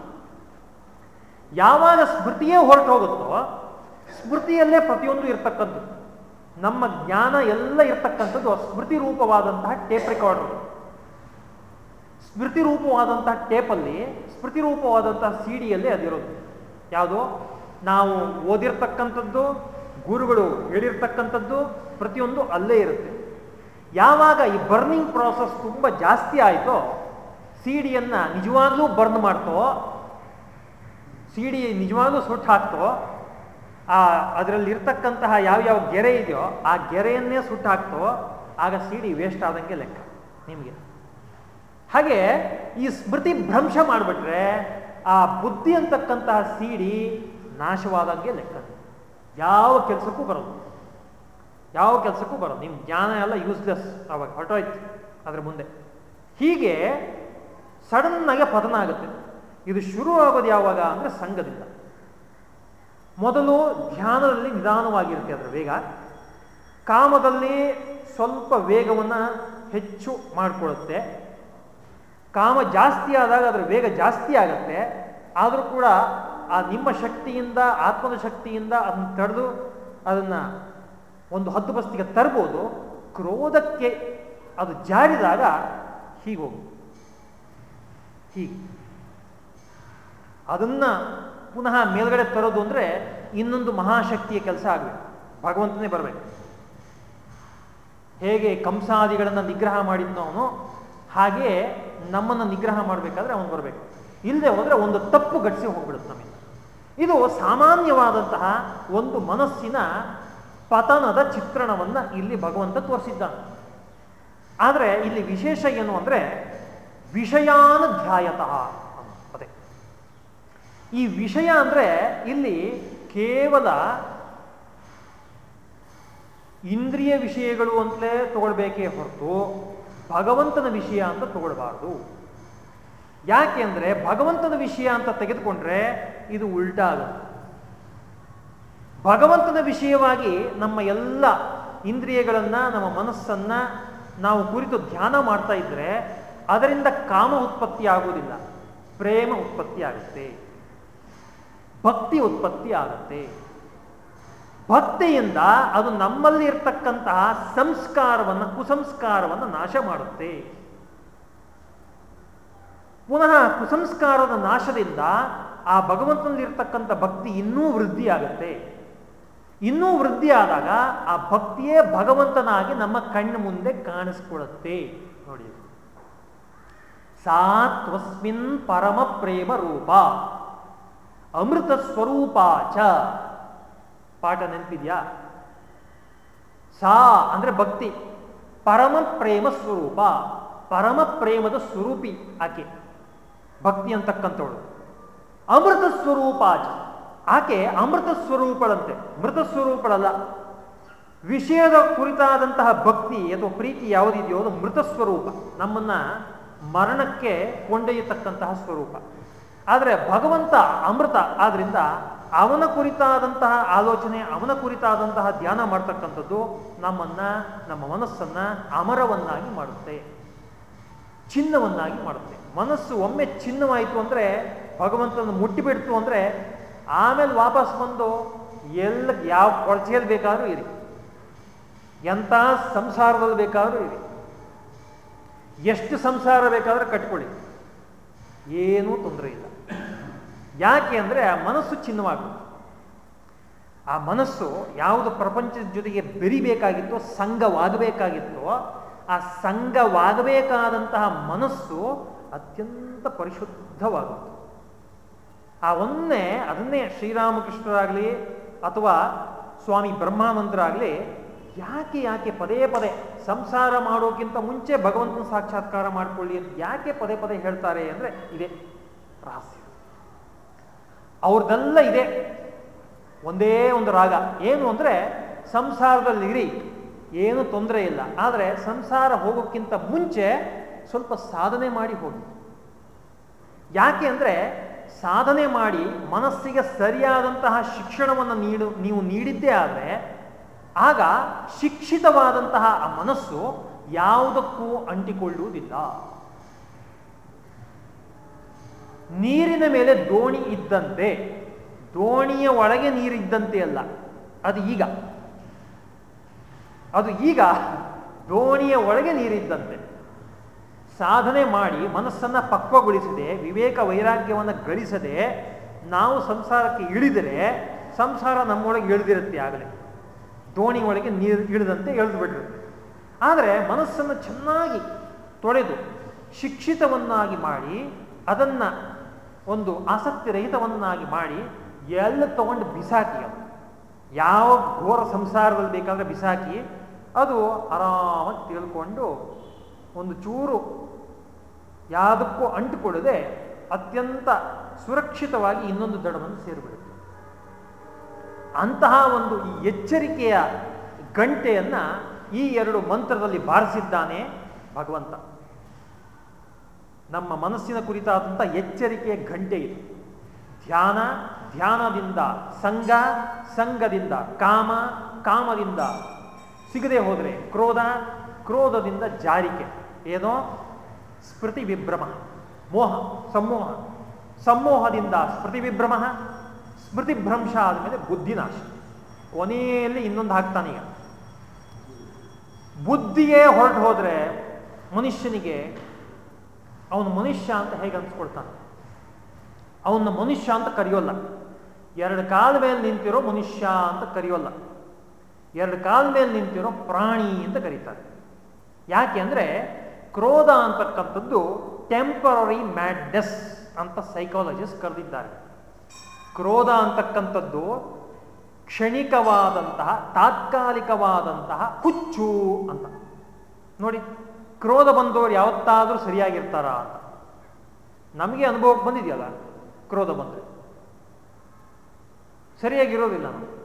ಯಾವಾಗ ಸ್ಮೃತಿಯೇ ಹೊರಟು ಹೋಗುತ್ತೋ ಸ್ಮೃತಿಯಲ್ಲೇ ಪ್ರತಿಯೊಂದು ಇರ್ತಕ್ಕಂಥದ್ದು. ನಮ್ಮ ಜ್ಞಾನ ಎಲ್ಲ ಇರ್ತಕ್ಕಂಥದ್ದು ಸ್ಮೃತಿ ರೂಪವಾದಂತಹ ಟೇಪ್ ರೆಕಾರ್ಡರ್ ಸ್ಮೃತಿ ರೂಪವಾದಂತಹ ಟೇಪಲ್ಲಿ ಸ್ಮೃತಿ ರೂಪವಾದಂತಹ ಸಿ ಡಿಯಲ್ಲಿ ಅದಿರೋದು. ಯಾವುದು? ನಾವು ಓದಿರ್ತಕ್ಕಂಥದ್ದು, ಗುರುಗಳು ಹೇಳಿರ್ತಕ್ಕಂಥದ್ದು ಪ್ರತಿಯೊಂದು ಅಲ್ಲೇ ಇರುತ್ತೆ. ಯಾವಾಗ ಈ ಬರ್ನಿಂಗ್ ಪ್ರಾಸೆಸ್ ತುಂಬ ಜಾಸ್ತಿ ಆಯಿತೋ ಸಿ ಡಿಯನ್ನು ನಿಜವಾಗ್ಲೂ ಬರ್ನ್ ಮಾಡ್ತೋ ಸಿ ಡಿ ನಿಜವಾಗ್ಲೂ ಸುಟ್ಟು ಹಾಕ್ತೋ, ಆ ಅದರಲ್ಲಿರ್ತಕ್ಕಂತಹ ಯಾವ್ಯಾವ ಗೆರೆ ಇದೆಯೋ ಆ ಗೆರೆಯನ್ನೇ ಸುಟ್ಟು ಹಾಕ್ತೋ, ಆಗ ಸಿ ಡಿ ವೇಸ್ಟ್ ಆದಂಗೆ ಲೆಕ್ಕ, ನಿಮಗೆ. ಹಾಗೆ ಈ ಸ್ಮೃತಿ ಭ್ರಂಶ ಮಾಡಿಬಿಟ್ರೆ ಆ ಬುದ್ಧಿ ಅಂತಕ್ಕಂತಹ ಸೀಡಿ ನಾಶವಾದಂಗೆ ಲೆಕ್ಕ ಯಾವ ಕೆಲಸಕ್ಕೂ ಬರೋದು. ಯಾವ ಕೆಲಸಕ್ಕೂ ಬರೋದು. ನಿಮ್ಮ ಜ್ಞಾನ ಎಲ್ಲ ಯೂಸ್ಲೆಸ್ ಅವಾಗ ಹೊರಟೋಯ್ತು ಅದ್ರ ಮುಂದೆ. ಹೀಗೆ ಸಡನ್ನಾಗೆ ಪತನ ಆಗುತ್ತೆ. ಇದು ಶುರು ಆಗೋದು ಯಾವಾಗ ಅಂದರೆ ಸಂಘದಿಂದ. ಮೊದಲು ಧ್ಯಾನದಲ್ಲಿ ನಿಧಾನವಾಗಿರುತ್ತೆ ಅದರ ವೇಗ. ಕಾಮದಲ್ಲಿ ಸ್ವಲ್ಪ ವೇಗವನ್ನು ಹೆಚ್ಚು ಮಾಡಿಕೊಳ್ಳುತ್ತೆ ಕಾಮ ಜಾಸ್ತಿ ಆದಾಗ ಅದರ ವೇಗ ಜಾಸ್ತಿ ಆಗುತ್ತೆ. ಆದರೂ ಕೂಡ ಆ ನಿಮ್ಮ ಶಕ್ತಿಯಿಂದ, ಆತ್ಮದ ಶಕ್ತಿಯಿಂದ ಅದನ್ನು ತಡೆದು ಅದನ್ನು ಒಂದು ಹತ್ತು ಬಸ್ತಿಗೆ ತರ್ಬೋದು. ಕ್ರೋಧಕ್ಕೆ ಅದು ಜಾರಿದಾಗ ಹೀಗೆ ಹೋಗು. ಹೀಗೆ. ಅದನ್ನು ಪುನಃ ಮೇಲ್ಗಡೆ ತರೋದು ಅಂದರೆ ಇನ್ನೊಂದು ಮಹಾಶಕ್ತಿಯ ಕೆಲಸ ಆಗಬೇಕು. ಭಗವಂತನೇ ಬರಬೇಕು. ಹೇಗೆ ಕಂಸಾದಿಗಳನ್ನು ನಿಗ್ರಹ ಮಾಡಿದ್ನೋ ಅವನು ಹಾಗೆ ನಮ್ಮನ್ನು ನಿಗ್ರಹ ಮಾಡಬೇಕಾದ್ರೆ ಅವನು ಬರಬೇಕು. ಇಲ್ಲದೆ ಹೋದರೆ ಒಂದು ತಪ್ಪು ಘಟಿಸಿ ಹೋಗ್ಬಿಡುತ್ತೆ ನಮಗೆ ಇದು ಸಾಮಾನ್ಯವಾದಂತಹ ಒಂದು ಮನಸ್ಸಿನ ಪತನದ ಚಿತ್ರಣವನ್ನು ಇಲ್ಲಿ ಭಗವಂತ ತೋರಿಸಿದ್ದಾನೆ. ಆದರೆ ಇಲ್ಲಿ ವಿಶೇಷ ಏನು ಅಂದರೆ ವಿಷಯಾನುಧ್ಯಾಯತಃ ಅದೇ. ಈ ವಿಷಯ ಅಂದರೆ ಇಲ್ಲಿ ಕೇವಲ ಇಂದ್ರಿಯ ವಿಷಯಗಳು ಅಂತಲೇ ತಗೊಳ್ಬೇಕೇ ಹೊರತು ಭಗವಂತನ ವಿಷಯ ಅಂತ ತಗೊಳ್ಬಾರ್ದು. ಅಂದರೆ ಭಗವಂತನ ವಿಷಯ ಅಂತ ತೆಗೆದುಕೊಂಡ್ರೆ ಇದು ಉಲ್ಟಾಗುತ್ತೆ ಭಗವಂತನ ವಿಷಯವಾಗಿ ನಮ್ಮ ಎಲ್ಲ ಇಂದ್ರಿಯಗಳನ್ನು, ನಮ್ಮ ಮನಸ್ಸನ್ನು ನಾವು ಕುರಿತು ಧ್ಯಾನ ಮಾಡ್ತಾ ಇದ್ರೆ ಅದರಿಂದ ಕಾಮ ಉತ್ಪತ್ತಿ ಆಗುವುದಿಲ್ಲ. ಪ್ರೇಮ ಉತ್ಪತ್ತಿ ಆಗುತ್ತೆ. ಭಕ್ತಿ ಉತ್ಪತ್ತಿ ಆಗುತ್ತೆ. ಭಕ್ತಿಯಿಂದ ಅದು ನಮ್ಮಲ್ಲಿ ಇರ್ತಕ್ಕಂತಹ ಸಂಸ್ಕಾರವನ್ನು, ಕುಸಂಸ್ಕಾರವನ್ನು ನಾಶ ಮಾಡುತ್ತೆ. ಪುನಃ ಕುಸಂಸ್ಕಾರದ ನಾಶದಿಂದ ಆ ಭಗವಂತನಲ್ಲಿರ್ತಕ್ಕಂಥ ಭಕ್ತಿ ಇನ್ನೂ ವೃದ್ಧಿ ಆಗುತ್ತೆ ಇನ್ನೂ ವೃದ್ಧಿ ಆದಾಗ ಆ ಭಕ್ತಿಯೇ ಭಗವಂತನಾಗಿ ನಮ್ಮ ಕಣ್ಣು ಮುಂದೆ ಕಾಣಿಸ್ಕೊಳ್ಳುತ್ತೆ ನೋಡಿ. ಸಾತ್ವಸ್ಮಿನ್ ಪರಮ ಪ್ರೇಮ ರೂಪ ಅಮೃತ ಸ್ವರೂಪ ಚ ಪಾಠ ನೆನಪಿದ್ಯಾ? ಸಾ ಅಂದ್ರೆ ಭಕ್ತಿ. ಪರಮ ಪ್ರೇಮ ಸ್ವರೂಪ. ಪರಮ ಪ್ರೇಮದ ಸ್ವರೂಪಿ ಆಕೆ. ಭಕ್ತಿ ಅಂತಕ್ಕಂಥವಳು. ಅಮೃತ ಸ್ವರೂಪ ಆಕೆ ಅಮೃತ ಸ್ವರೂಪಳಂತೆ. ಮೃತ ಸ್ವರೂಪಳಲ್ಲ. ವಿಷಯದ ಕುರಿತಾದಂತಹ ಭಕ್ತಿ ಅಥವಾ ಪ್ರೀತಿ ಯಾವುದಿದೆಯೋ ಅದು ಮೃತ ಸ್ವರೂಪ. ನಮ್ಮನ್ನ ಮರಣಕ್ಕೆ ಕೊಂಡೊಯ್ಯತಕ್ಕಂತಹ ಸ್ವರೂಪ. ಆದರೆ ಭಗವಂತ ಅಮೃತ. ಆದ್ರಿಂದ ಅವನ ಕುರಿತಾದಂತಹ ಆಲೋಚನೆ, ಅವನ ಕುರಿತಾದಂತಹ ಧ್ಯಾನ ಮಾಡ್ತಕ್ಕಂಥದ್ದು ನಮ್ಮನ್ನ, ನಮ್ಮ ಮನಸ್ಸನ್ನ ಅಮರವನ್ನಾಗಿ ಮಾಡುತ್ತೆ. ಚಿನ್ನವನ್ನಾಗಿ ಮಾಡುತ್ತೆ. ಮನಸ್ಸು ಒಮ್ಮೆ ಚಿನ್ನವಾಯಿತು ಅಂದರೆ ಭಗವಂತನ ಮುಟ್ಟಿಬಿಡ್ತು ಅಂದರೆ, ಆಮೇಲೆ ವಾಪಸ್ ಬಂದು ಎಲ್ಲ ಯಾವ ಕೊಳಚೆಯಲ್ಲಿ ಬೇಕಾದ್ರೂ ಇರಿ. ಎಂಥ ಸಂಸಾರದಲ್ಲಿ ಬೇಕಾದ್ರೂ ಇರಿ. ಎಷ್ಟು ಸಂಸಾರ ಬೇಕಾದ್ರೆ ಕಟ್ಕೊಳ್ಳಿ. ಏನೂ ತೊಂದರೆ ಇಲ್ಲ. ಯಾಕೆ ಅಂದರೆ ಆ ಮನಸ್ಸು ಚಿನ್ನವಾಗುತ್ತೆ ಆ ಮನಸ್ಸು ಯಾವುದು ಪ್ರಪಂಚದ ಜೊತೆಗೆ ಬೆರಿಬೇಕಾಗಿತ್ತೋ, ಸಂಘವಾಗಬೇಕಾಗಿತ್ತೋ, ಆ ಸಂಘವಾಗಬೇಕಾದಂತಹ ಮನಸ್ಸು ಅತ್ಯಂತ ಪರಿಶುದ್ಧವಾಗುತ್ತೆ ಆ ಒಂದೇ ಅದನ್ನೇ ಶ್ರೀರಾಮಕೃಷ್ಣರಾಗಲಿ ಅಥವಾ ಸ್ವಾಮಿ ಬ್ರಹ್ಮಾನಂದರಾಗಲಿ ಯಾಕೆ ಯಾಕೆ ಪದೇ ಪದೇ ಸಂಸಾರ ಮಾಡೋಕ್ಕಿಂತ ಮುಂಚೆ ಭಗವಂತನ ಸಾಕ್ಷಾತ್ಕಾರ ಮಾಡಿಕೊಳ್ಳಿ ಅಂತ ಯಾಕೆ ಪದೇ ಪದೇ ಹೇಳ್ತಾರೆ ಅಂದರೆ ಇದೆ ರಹಸ್ಯ. ಅವ್ರದ್ದೆಲ್ಲ ಇದೆ. ಒಂದೇ ಒಂದು ರಾಗ. ಏನು ಅಂದರೆ ಸಂಸಾರದಲ್ಲಿ ಇರಿ ಏನು ತೊಂದರೆ ಇಲ್ಲ. ಆದರೆ ಸಂಸಾರ ಹೋಗೋಕ್ಕಿಂತ ಮುಂಚೆ ಸ್ವಲ್ಪ ಸಾಧನೆ ಮಾಡಿ ಹೋಗಿ. ಯಾಕೆ ಅಂದರೆ ಸಾಧನೆ ಮಾಡಿ ಮನಸ್ಸಿಗೆ ಸರಿಯಾದಂತಹ ಶಿಕ್ಷಣವನ್ನು ನೀಡು, ನೀವು ನೀಡಿದ್ದೇ ಆದರೆ ಆಗ ಶಿಕ್ಷಿತವಾದಂತಹ ಆ ಮನಸ್ಸು ಯಾವುದಕ್ಕೂ ಅಂಟಿಕೊಳ್ಳುವುದಿಲ್ಲ. ನೀರಿನ ಮೇಲೆ ದೋಣಿ ಇದ್ದಂತೆ, ದೋಣಿಯ ಒಳಗೆ ನೀರಿದ್ದಂತೆ ಅಲ್ಲ, ಅದು ಈಗ. ಅದು ಈಗ ದೋಣಿಯ ಒಳಗೆ ನೀರಿದ್ದಂತೆ. ಸಾಧನೆ ಮಾಡಿ ಮನಸ್ಸನ್ನ ಪಕ್ವಗೊಳಿಸದೆ, ವಿವೇಕ ವೈರಾಗ್ಯವನ್ನು ಗಳಿಸದೆ, ನಾವು ಸಂಸಾರಕ್ಕೆ ಇಳಿದರೆ, ಸಂಸಾರ ನಮ್ಮೊಳಗೆ ಇಳಿದಿರುತ್ತೆ ಆಗಲೇ. ದೋಣಿ ಒಳಗೆ ನೀರು ಇಳಿದಂತೆ ಎಳೆದು ಬಿಟ್ಟಿರುತ್ತೆ ಆದರೆ ಮನಸ್ಸನ್ನು ಚೆನ್ನಾಗಿ ತೊಳೆದು, ಶಿಕ್ಷಿತವನ್ನಾಗಿ ಮಾಡಿ, ಅದನ್ನು ಒಂದು ಆಸಕ್ತಿ ರಹಿತವನ್ನಾಗಿ ಮಾಡಿ ಎಲ್ಲ ತಗೊಂಡು ಬಿಸಾಕಿ ಅದು. ಯಾವ ಘೋರ ಸಂಸಾರದಲ್ಲಿ ಬೇಕಾದ್ರೆ ಬಿಸಾಕಿ ಅದು ಆರಾಮಾಗಿ ತಿಳ್ಕೊಂಡು ಒಂದು ಚೂರು ಯಾವುದಕ್ಕೂ ಅಂಟುಕೊಡದೆ ಅತ್ಯಂತ ಸುರಕ್ಷಿತವಾಗಿ ಇನ್ನೊಂದು ದಡವನ್ನು ಸೇರಿಬಿಡುತ್ತೆ. ಅಂತಹ ಒಂದು ಈ ಎಚ್ಚರಿಕೆಯ ಗಂಟೆಯನ್ನು ಈ ಎರಡು ಮಂತ್ರದಲ್ಲಿ ಬಾರಿಸಿದ್ದಾನೆ ಭಗವಂತ. ನಮ್ಮ ಮನಸ್ಸಿನ ಕುರಿತಾದಂಥ ಎಚ್ಚರಿಕೆಯ ಗಂಟೆ ಇದು. ಧ್ಯಾನ, ಧ್ಯಾನದಿಂದ ಸಂಘ, ಸಂಘದಿಂದ ಕಾಮ, ಕಾಮದಿಂದ ಸಿಗದೆ ಹೋದರೆ ಕ್ರೋಧ, ಕ್ರೋಧದಿಂದ ಜಾರಿಕೆ. ಏನೋ? ಸ್ಮೃತಿ ವಿಭ್ರಮ, ಮೋಹ, ಸಮೋಹ. ಸಮೋಹದಿಂದ ಸ್ಮೃತಿ ವಿಭ್ರಮ, ಸ್ಮೃತಿ ಭ್ರಂಶ ಆದಮೇಲೆ ಬುದ್ಧಿನಾಶ ಕೊನೆಯಲ್ಲಿ ಇನ್ನೊಂದು ಹಾಕ್ತಾನೀಗ ಬುದ್ಧಿಯೇ ಹೊರಟು ಹೋದರೆ ಮನುಷ್ಯನಿಗೆ ಅವನು ಮನುಷ್ಯ ಅಂತ ಹೇಗೆ ಅನ್ಸ್ಕೊಳ್ತಾನೆ? ಅವನ ಮನುಷ್ಯ ಅಂತ ಕರೆಯೋಲ್ಲ. ಎರಡು ಕಾಲ ಮೇಲೆ ನಿಂತಿರೋ ಮನುಷ್ಯ ಅಂತ ಕರೆಯೋಲ್ಲ. ಎರಡು ಕಾಲ ಮೇಲೆ ನಿಂತಿರೋ ಪ್ರಾಣಿ ಅಂತ ಕರೀತಾರೆ. ಯಾಕೆ ಅಂದರೆ ಕ್ರೋಧ ಅಂತಕ್ಕಂಥದ್ದು ಟೆಂಪರರಿ ಮ್ಯಾಡ್ನೆಸ್ ಅಂತ ಸೈಕಾಲಜಿಸ್ಟ್ ಕರೆದಿದ್ದಾರೆ. ಕ್ರೋಧ ಅಂತಕ್ಕಂಥದ್ದು ಕ್ಷಣಿಕವಾದಂತಹ ತಾತ್ಕಾಲಿಕವಾದಂತಹ ಹುಚ್ಚು ಅಂತ. ನೋಡಿ ಕ್ರೋಧ ಬಂದವರು ಯಾವತ್ತಾದರೂ ಸರಿಯಾಗಿರ್ತಾರ ಅಂತ. ನಮಗೆ ಅನುಭವಕ್ಕೆ ಬಂದಿದೆಯಲ್ಲ, ಕ್ರೋಧ ಬಂದರೆ. ಸರಿಯಾಗಿರೋದಿಲ್ಲ ನಾವು.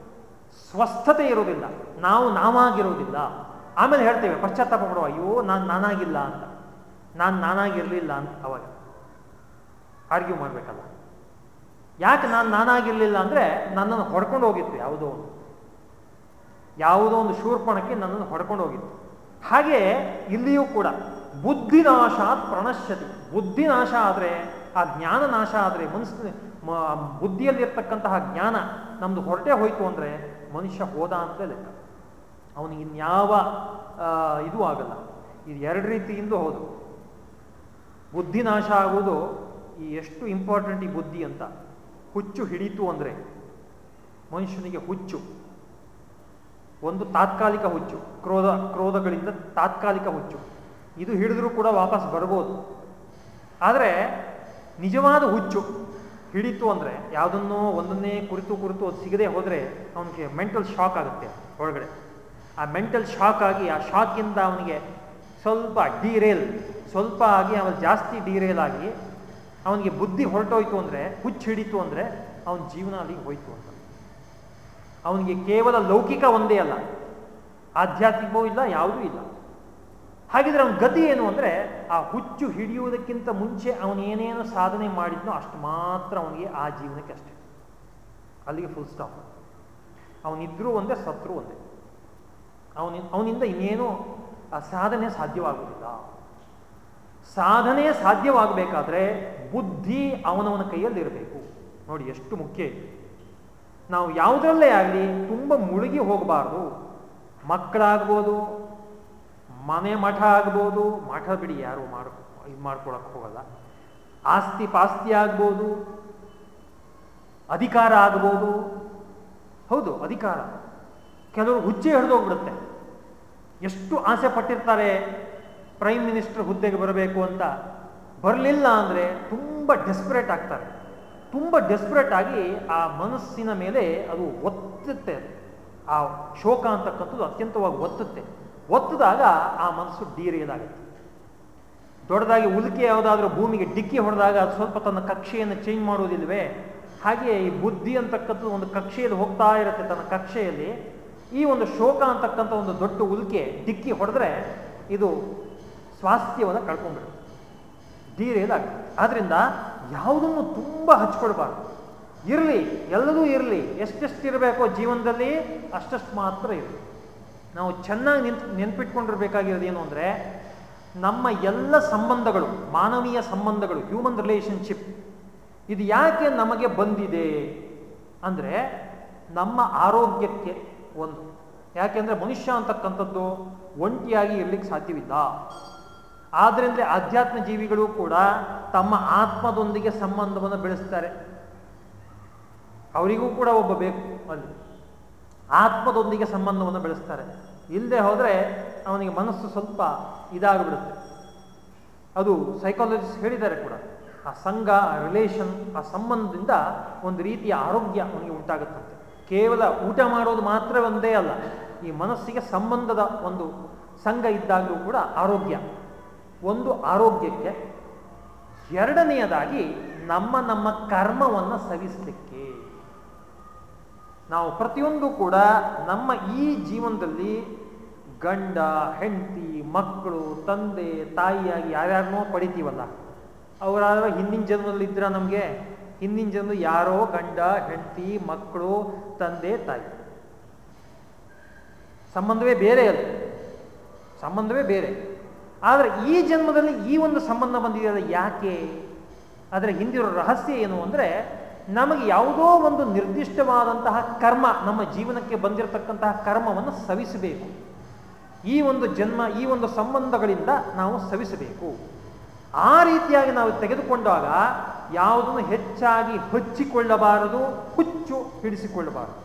ಸ್ವಸ್ಥತೆ ಇರೋದಿಲ್ಲ. ನಾವು ನಾವಾಗಿರೋದಿಲ್ಲ. ಆಮೇಲೆ ಹೇಳ್ತೇವೆ, ಪಶ್ಚಾತ್ತಾಪ ಪಡುವ ಅಯ್ಯೋ, ನಾನು ನಾನಾಗಿಲ್ಲ ಅಂತ. ನಾನು ನಾನಾಗಿರಲಿಲ್ಲ ಅಂತ ಅವಾಗ. ಆರ್ಗ್ಯೂ ಮಾಡಬೇಕಲ್ಲ. ಯಾಕೆ ನಾನು ನಾನಾಗಿರಲಿಲ್ಲ ಅಂದರೆ ನನ್ನನ್ನು ಹೊಡ್ಕೊಂಡು ಹೋಗಿತ್ತು ಯಾವುದೋ ಒಂದು. ಯಾವುದೋ ಒಂದು ಶೂರ್ಪಣಕ್ಕೆ ನನ್ನನ್ನು ಹೊಡ್ಕೊಂಡು ಹೋಗಿತ್ತು. ಹಾಗೆ ಇಲ್ಲಿಯೂ ಕೂಡ ಬುದ್ಧಿನಾಶಾತ್ ಪ್ರಣಶ್ಯತಿ. ಬುದ್ಧಿನಾಶ ಆದರೆ, ಆ ಜ್ಞಾನ ನಾಶ ಆದರೆ, ಮನಸ್ಸು ಬುದ್ಧಿಯಲ್ಲಿರ್ತಕ್ಕಂತಹ ಜ್ಞಾನ ನಮ್ದು ಹೊರಟೆ ಹೋಯ್ತು ಅಂದರೆ ಮನುಷ್ಯ ಹೋದ ಅಂತ ಲೆಕ್ಕ. ಅವನಿಗೆ ಇನ್ಯಾವ ಇದು ಆಗಲ್ಲ. ಇದು ಎರಡು ರೀತಿಯಿಂದ ಹೌದು. ಬುದ್ಧಿ ನಾಶ ಆಗುವುದು ಈ ಎಷ್ಟು ಇಂಪಾರ್ಟೆಂಟ್ ಈ ಬುದ್ಧಿ ಅಂತ ಹುಚ್ಚು ಹಿಡಿತು ಅಂದರೆ ಮನುಷ್ಯನಿಗೆ ಹುಚ್ಚು. ಒಂದು ತಾತ್ಕಾಲಿಕ ಹುಚ್ಚು, ಕ್ರೋಧ, ಕ್ರೋಧಗಳಿಂದ ತಾತ್ಕಾಲಿಕ ಹುಚ್ಚು. ಇದು ಹಿಡಿದ್ರೂ ಕೂಡ ವಾಪಸ್ ಬರ್ಬೋದು. ಆದರೆ ನಿಜವಾದ ಹುಚ್ಚು ಹಿಡಿತು ಅಂದರೆ ಯಾವುದನ್ನೋ ಒಂದನ್ನೇ ಕುರಿತು ಕುರಿತು ಅದು ಸಿಗದೆ ಹೋದರೆ ಅವನಿಗೆ ಮೆಂಟಲ್ ಶಾಕ್ ಆಗುತ್ತೆ ಒಳಗಡೆ. ಆ ಮೆಂಟಲ್ ಶಾಕ್ ಆಗಿ, ಆ ಶಾಕಿಂದ ಅವನಿಗೆ ಸ್ವಲ್ಪ ಡಿರೇಲ್ ಸ್ವಲ್ಪ ಆಗಿ ಅವನು ಜಾಸ್ತಿ ಡಿರೇಲ್ ಆಗಿ ಅವನಿಗೆ ಬುದ್ಧಿ ಹೊರಟೋಯ್ತು ಅಂದರೆ, ಹುಚ್ಚು ಹಿಡಿತು ಅಂದರೆ ಅವನ ಜೀವನ ಅಲ್ಲಿಗೆ ಹೋಯ್ತು ಅವನಿಗೆ ಕೇವಲ ಲೌಕಿಕ ಒಂದೇ ಅಲ್ಲ, ಆಧ್ಯಾತ್ಮಿಕವೂ ಇಲ್ಲ, ಯಾವುದೂ ಇಲ್ಲ. ಹಾಗಿದ್ರೆ ಅವನ ಗತಿ ಏನು ಅಂದರೆ, ಆ ಹುಚ್ಚು ಹಿಡಿಯುವುದಕ್ಕಿಂತ ಮುಂಚೆ ಅವನೇನೇನು ಸಾಧನೆ ಮಾಡಿದ್ನೋ ಅಷ್ಟು ಮಾತ್ರ ಅವನಿಗೆ ಆ ಜೀವನಕ್ಕೆ ಅಷ್ಟೇ. ಅಲ್ಲಿಗೆ ಫುಲ್ ಸ್ಟಾಪ್ ಅವನಿದ್ರೂ ಒಂದೇ, ಸತ್ರು ಒಂದೇ. ಅವನಿ, ಅವನಿಂದ ಇನ್ನೇನು ಆ ಸಾಧನೆ ಸಾಧ್ಯವಾಗುವುದಿಲ್ಲ. ಸಾಧನೆ ಸಾಧ್ಯವಾಗಬೇಕಾದ್ರೆ ಬುದ್ಧಿ ಅವನವನ ಕೈಯಲ್ಲಿ ಇರಬೇಕು ನೋಡಿ, ಎಷ್ಟು ಮುಖ್ಯ ನಾವು ಯಾವುದರಲ್ಲೇ ಆಗಲಿ ತುಂಬ ಮುಳುಗಿ ಹೋಗಬಾರ್ದು. ಮಕ್ಕಳಾಗ್ಬೋದು, ಮನೆ ಮಠ ಆಗ್ಬೋದು, ಮಠ ಬಿಡಿ ಯಾರು ಮಾಡ್, ಇದು ಮಾಡ್ಕೊಳಕ್ಕೆ ಹೋಗಲ್ಲ. ಆಸ್ತಿ ಪಾಸ್ತಿ ಆಗ್ಬೋದು, ಅಧಿಕಾರ ಆಗ್ಬೋದು. ಹೌದು, ಅಧಿಕಾರ. ಕೆಲವರು ಹುಚ್ಚೆ ಹಿಡಿದೋಗ್ಬಿಡುತ್ತೆ ಎಷ್ಟು ಆಸೆ ಪಟ್ಟಿರ್ತಾರೆ, ಪ್ರೈಮ್ ಮಿನಿಸ್ಟರ್ ಹುದ್ದೆಗೆ ಬರಬೇಕು ಅಂತ. ಬರಲಿಲ್ಲ ಅಂದರೆ ತುಂಬ ಡೆಸ್ಪರೇಟ್ ಆಗ್ತಾರೆ. ತುಂಬ ಡೆಸ್ಪರೇಟ್ ಆಗಿ ಆ ಮನಸ್ಸಿನ ಮೇಲೆ ಅದು ಒತ್ತುತ್ತೆ ಆ ಶೋಕ ಅಂತಕ್ಕಂಥದ್ದು ಅತ್ಯಂತವಾಗಿ ಒತ್ತುತ್ತೆ. ಒತ್ತಿದಾಗ ಆ ಮನಸ್ಸು ಡೀರಿಯಲಾಗುತ್ತೆ ದೊಡ್ಡದಾಗಿ ಉಲ್ಕೆ ಯಾವುದಾದ್ರೂ ಭೂಮಿಗೆ ಡಿಕ್ಕಿ ಹೊಡೆದಾಗ ಅದು ಸ್ವಲ್ಪ ತನ್ನ ಕಕ್ಷೆಯನ್ನು ಚೇಂಜ್ ಮಾಡೋದಿಲ್ವೇ ಹಾಗೆ ಈ ಬುದ್ಧಿ ಅಂತಕ್ಕಂಥದ್ದು ಒಂದು ಕಕ್ಷೆಯಲ್ಲಿ ಹೋಗ್ತಾ ಇರುತ್ತೆ ತನ್ನ ಕಕ್ಷೆಯಲ್ಲಿ. ಈ ಒಂದು ಶೋಕ ಅಂತಕ್ಕಂಥ ಒಂದು ದೊಡ್ಡ ಉಲ್ಕೆ ಡಿಕ್ಕಿ ಹೊಡೆದ್ರೆ ಇದು ಸ್ವಾಸ್ಥ್ಯವನ್ನು ಕಳ್ಕೊಂಡ್ಬಿಡುತ್ತೆ. ಡೀರೇಲಾಗುತ್ತೆ ಆದ್ರಿಂದ ಯಾವುದನ್ನು ತುಂಬ ಹಚ್ಕೊಳ್ಬಾರ್ದು. ಇರಲಿ, ಎಲ್ಲದೂ ಇರಲಿ ಎಷ್ಟೆಷ್ಟು ಇರಬೇಕೋ ಜೀವನದಲ್ಲಿ ಅಷ್ಟಷ್ಟು ಮಾತ್ರ ಇರಲಿ. ನಾವು ಚೆನ್ನಾಗಿ ನಿಂತು, ನೆನ್ಪಿಟ್ಕೊಂಡಿರ್ಬೇಕಾಗಿರೋದು ಏನು ಅಂದರೆ, ನಮ್ಮ ಎಲ್ಲ ಸಂಬಂಧಗಳು, ಮಾನವೀಯ ಸಂಬಂಧಗಳು ಹ್ಯೂಮನ್ ರಿಲೇಷನ್ಶಿಪ್ ಇದು ಯಾಕೆ ನಮಗೆ ಬಂದಿದೆ ಅಂದರೆ, ನಮ್ಮ ಆರೋಗ್ಯಕ್ಕೆ ಒಂದು. ಯಾಕೆಂದರೆ ಮನುಷ್ಯ ಅಂತಕ್ಕಂಥದ್ದು ಒಂಟಿಯಾಗಿ ಇರ್ಲಿಕ್ಕೆ ಸಾಧ್ಯವಿಲ್ಲ. ಆದ್ರಿಂದ ಆಧ್ಯಾತ್ಮ ಜೀವಿಗಳು ಕೂಡ ತಮ್ಮ ಆತ್ಮದೊಂದಿಗೆ ಸಂಬಂಧವನ್ನು ಬೆಳೆಸ್ತಾರೆ. ಅವರಿಗೂ ಕೂಡ ಒಬ್ಬ ಬೇಕು ಅಲ್ಲಿ. ಆತ್ಮದೊಂದಿಗೆ ಸಂಬಂಧವನ್ನು ಬೆಳೆಸ್ತಾರೆ. ಇಲ್ಲದೆ ಹೋದರೆ ಅವನಿಗೆ ಮನಸ್ಸು ಸ್ವಲ್ಪ ಇದಾಗಿಬಿಡುತ್ತೆ. ಅದು ಸೈಕಾಲಜಿಸ್ಟ್ ಹೇಳಿದ್ದಾರೆ ಕೂಡ. ಆ ಸಂಘ, ಆ ರಿಲೇಷನ್ ಆ ಸಂಬಂಧದಿಂದ ಒಂದು ರೀತಿಯ ಆರೋಗ್ಯ ಅವನಿಗೆ ಉಂಟಾಗುತ್ತಂತೆ. ಕೇವಲ ಊಟ ಮಾಡೋದು ಮಾತ್ರ ಒಂದೇ ಅಲ್ಲ, ಈ ಮನಸ್ಸಿಗೆ ಸಂಬಂಧದ ಒಂದು ಸಂಘ ಇದ್ದಾಗಲೂ ಕೂಡ ಆರೋಗ್ಯ. ಒಂದು ಆರೋಗ್ಯಕ್ಕೆ ಎರಡನೆಯದಾಗಿ ನಮ್ಮ ನಮ್ಮ ಕರ್ಮವನ್ನು ಸವಿಸಲಿಕ್ಕೆ. ನಾವು ಪ್ರತಿಯೊಂದು ಕೂಡ ನಮ್ಮ ಈ ಜೀವನದಲ್ಲಿ ಗಂಡ, ಹೆಂಡತಿ, ಮಕ್ಕಳು, ತಂದೆ, ತಾಯಿಯಾಗಿ ಯಾರ್ಯಾರನ್ನೋ ಪಡಿತೀವಲ್ಲ ಅವರ ಹಿಂದಿನ ಜನ್ಮದಲ್ಲಿ ಇದ್ರ ನಮಗೆ? ಹಿಂದಿನ ಜನ್ಮ ಯಾರೋ ಗಂಡ, ಹೆಂಡತಿ, ಮಕ್ಕಳು, ತಂದೆ, ತಾಯಿ. ಸಂಬಂಧವೇ ಬೇರೆ ಅಲ್ಲ ಸಂಬಂಧವೇ ಬೇರೆ. ಆದರೆ ಈ ಜನ್ಮದಲ್ಲಿ ಈ ಒಂದು ಸಂಬಂಧ ಬಂದಿದೆಯಲ್ಲ ಯಾಕೆ? ಅದರ ಹಿಂದಿರೋ ರಹಸ್ಯ ಏನು ಅಂದರೆ ನಮಗೆ ಯಾವುದೋ ಒಂದು ನಿರ್ದಿಷ್ಟವಾದಂತಹ ಕರ್ಮ, ನಮ್ಮ ಜೀವನಕ್ಕೆ ಬಂದಿರತಕ್ಕಂತಹ ಕರ್ಮವನ್ನು ಸವಿಸಬೇಕು. ಈ ಒಂದು ಜನ್ಮ, ಈ ಒಂದು ಸಂಬಂಧಗಳಿಂದ ನಾವು ಸವಿಸಬೇಕು. ಆ ರೀತಿಯಾಗಿ ನಾವು ತೆಗೆದುಕೊಂಡಾಗ ಯಾವುದನ್ನು ಹೆಚ್ಚಾಗಿ ಹಚ್ಚಿಕೊಳ್ಳಬಾರದು, ಹುಚ್ಚು ಹಿಡಿಸಿಕೊಳ್ಳಬಾರದು.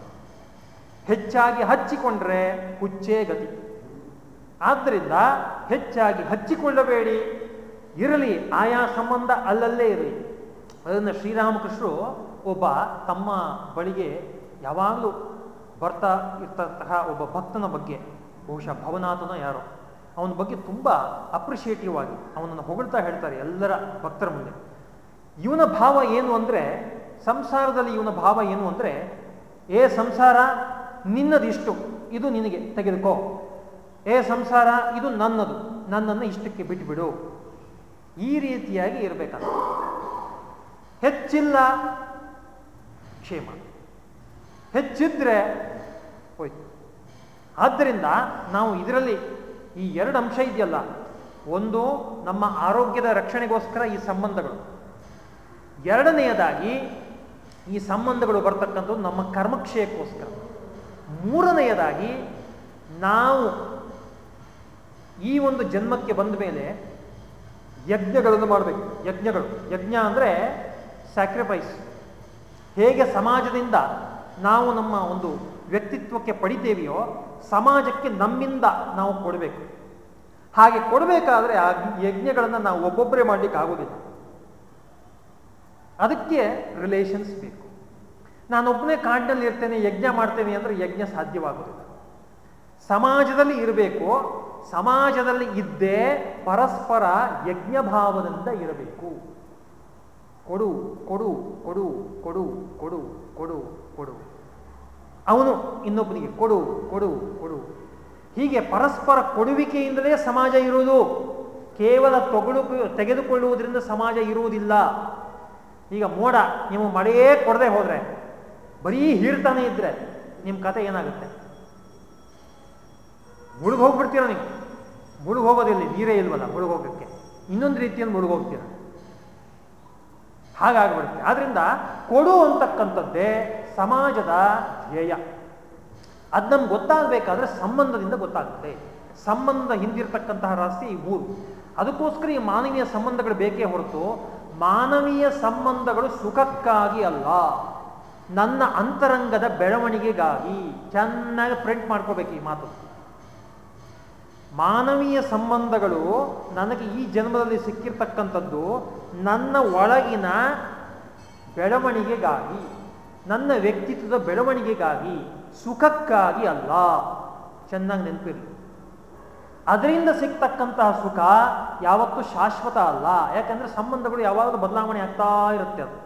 ಹೆಚ್ಚಾಗಿ ಹಚ್ಚಿಕೊಂಡ್ರೆ ಹುಚ್ಚೇ ಗತಿ. ಆದ್ದರಿಂದ ಹೆಚ್ಚಾಗಿ ಹಚ್ಚಿಕೊಳ್ಳಬೇಡಿ. ಇರಲಿ, ಆಯಾ ಸಂಬಂಧ ಅಲ್ಲಲ್ಲೇ ಇರಲಿ. ಅದನ್ನು ಶ್ರೀರಾಮಕೃಷ್ಣರು ಒಬ್ಬ ತಮ್ಮ ಬಳಿಗೆ ಯಾವಾಗಲೂ ಬರ್ತಾ ಇರ್ತಂತಹ ಒಬ್ಬ ಭಕ್ತನ ಬಗ್ಗೆ, ಬಹುಶಃ ಭವನಾಥನ ಯಾರೋ, ಅವನ ಬಗ್ಗೆ ತುಂಬ ಅಪ್ರಿಷಿಯೇಟಿವ್ ಆಗಿ ಅವನನ್ನು ಹೊಗಳ್ತಾ ಹೇಳ್ತಾರೆ ಎಲ್ಲರ ಭಕ್ತರ ಮುಂದೆ. ಇವನ ಭಾವ ಏನು ಅಂದರೆ, ಸಂಸಾರದಲ್ಲಿ ಇವನ ಭಾವ ಏನು ಅಂದರೆ, ಏ ಸಂಸಾರ, ನಿನ್ನದಿಷ್ಟು, ಇದು ನಿನಗೆ, ತೆಗೆದುಕೋ. ಏ ಸಂಸಾರ, ಇದು ನನ್ನದು. ನನ್ನನ್ನು ಇಷ್ಟಕ್ಕೆ ಬಿಟ್ಟುಬಿಡು ಈ ರೀತಿಯಾಗಿ ಇರಬೇಕಂತ. ಹೆಚ್ಚಿಲ್ಲ, ಕ್ಷೇಮ. ಹೆಚ್ಚಿದ್ರೆ ಹೋಯ್ತು. ಆದ್ದರಿಂದ ನಾವು ಇದರಲ್ಲಿ ಈ ಎರಡು ಅಂಶ ಇದೆಯಲ್ಲ. ಒಂದು, ನಮ್ಮ ಆರೋಗ್ಯದ ರಕ್ಷಣೆಗೋಸ್ಕರ ಈ ಸಂಬಂಧಗಳು. ಎರಡನೆಯದಾಗಿ, ಈ ಸಂಬಂಧಗಳು ಬರ್ತಕ್ಕಂಥದ್ದು ನಮ್ಮ ಕರ್ಮಕ್ಷಯಕ್ಕೋಸ್ಕರ ಮೂರನೆಯದಾಗಿ, ನಾವು ಈ ಒಂದು ಜನ್ಮಕ್ಕೆ ಬಂದ ಮೇಲೆ ಯಜ್ಞಗಳನ್ನು ಮಾಡಬೇಕು. ಯಜ್ಞಗಳು. ಯಜ್ಞ ಅಂದರೆ ಸ್ಯಾಕ್ರಿಫೈಸ್ ಹೇಗೆ ಸಮಾಜದಿಂದ ನಾವು ನಮ್ಮ ಒಂದು ವ್ಯಕ್ತಿತ್ವಕ್ಕೆ ಪಡಿತೇವೆಯೋ ಸಮಾಜಕ್ಕೆ ನಮ್ಮಿಂದ ನಾವು ಕೊಡಬೇಕು. ಹಾಗೆ ಕೊಡಬೇಕಾದ್ರೆ ಆ ಯಜ್ಞಗಳನ್ನು ನಾವು ಒಬ್ಬೊಬ್ಬರೇ ಮಾಡಲಿಕ್ಕೆ ಆಗೋದಿಲ್ಲ. ಅದಕ್ಕೆ ರಿಲೇಷನ್ಸ್ ಬೇಕು. ನಾನೊಬ್ಬನೇ ಕಾಡಿನಲ್ಲಿ ಇರ್ತೇನೆ ಯಜ್ಞ ಮಾಡ್ತೇನೆ ಅಂದರೆ ಯಜ್ಞ ಸಾಧ್ಯವಾಗುವುದಿಲ್ಲ ಸಮಾಜದಲ್ಲಿ ಇರಬೇಕು ಸಮಾಜದಲ್ಲಿ ಇದ್ದೇ ಪರಸ್ಪರ ಯಜ್ಞ ಭಾವದಿಂದ ಇರಬೇಕು. ಕೊಡು ಕೊಡು ಕೊಡು ಕೊಡು ಕೊಡು ಕೊಡು ಕೊಡು. ಅವನು ಇನ್ನೊಬ್ಬನಿಗೆ ಕೊಡು ಕೊಡು ಕೊಡು. ಹೀಗೆ ಪರಸ್ಪರ ಕೊಡುವಿಕೆಯಿಂದಲೇ ಸಮಾಜ ಇರುವುದು. ಕೇವಲ ತೊಗಳು ತೆಗೆದುಕೊಳ್ಳುವುದರಿಂದ ಸಮಾಜ ಇರುವುದಿಲ್ಲ. ಈಗ ಮೋಡ, ನೀವು ಮಳೆಯೇ ಕೊಡದೆ ಹೋದರೆ, ಬರೀ ಹೀರ್ತಾನೆ ಇದ್ರೆ ನಿಮ್ಮ ಕತೆ ಏನಾಗುತ್ತೆ? ಮುಳುಗ್ ಹೋಗ್ಬಿಡ್ತೀರ ನೀವು? ಮುಳುಗು ಹೋಗೋದಿಲ್ಲ ನೀರೇ ಇಲ್ವಲ್ಲ ಮುಳುಗೋಗಕ್ಕೆ ಇನ್ನೊಂದು ರೀತಿಯಲ್ಲಿ ಮುಳುಗೋಗ್ತೀರ ಹಾಗಾಗ್ಬಿಡುತ್ತೆ. ಆದ್ರಿಂದ ಕೊಡು ಅಂತಕ್ಕಂಥದ್ದೇ ಸಮಾಜದ ಧ್ಯೇಯ. ಅದು ನಮ್ಗೆ ಗೊತ್ತಾಗಬೇಕಾದ್ರೆ ಸಂಬಂಧದಿಂದ ಗೊತ್ತಾಗುತ್ತೆ. ಸಂಬಂಧ ಹಿಂದಿರ್ತಕ್ಕಂತಹ ರಾಶಿ ಈ ಮೂರು. ಅದಕ್ಕೋಸ್ಕರ ಈ ಮಾನವೀಯ ಸಂಬಂಧಗಳು ಬೇಕೇ ಹೊರತು ಮಾನವೀಯ ಸಂಬಂಧಗಳು ಸುಖಕ್ಕಾಗಿ ಅಲ್ಲ. ನನ್ನ ಅಂತರಂಗದ ಬೆಳವಣಿಗೆಗಾಗಿ ಚೆನ್ನಾಗಿ ಪ್ರಿಂಟ್ ಮಾಡ್ಕೋಬೇಕು ಈ ಮಾತು. ಮಾನವೀಯ ಸಂಬಂಧಗಳು ನನಗೆ ಈ ಜನ್ಮದಲ್ಲಿ ಸಿಕ್ಕಿರ್ತಕ್ಕಂಥದ್ದು ನನ್ನ ಒಳಗಿನ ಬೆಳವಣಿಗೆಗಾಗಿ, ನನ್ನ ವ್ಯಕ್ತಿತ್ವದ ಬೆಳವಣಿಗೆಗಾಗಿ, ಸುಖಕ್ಕಾಗಿ ಅಲ್ಲ. ಚೆನ್ನಾಗಿ ನೆನಪಿರಲಿ ಅದರಿಂದ ಸಿಗ್ತಕ್ಕಂತಹ ಸುಖ ಯಾವತ್ತೂ ಶಾಶ್ವತ ಅಲ್ಲ. ಯಾಕಂದ್ರೆ ಸಂಬಂಧಗಳು ಯಾವಾಗಲೂ ಬದಲಾವಣೆ ಆಗ್ತಾ ಇರುತ್ತೆ ಅದು.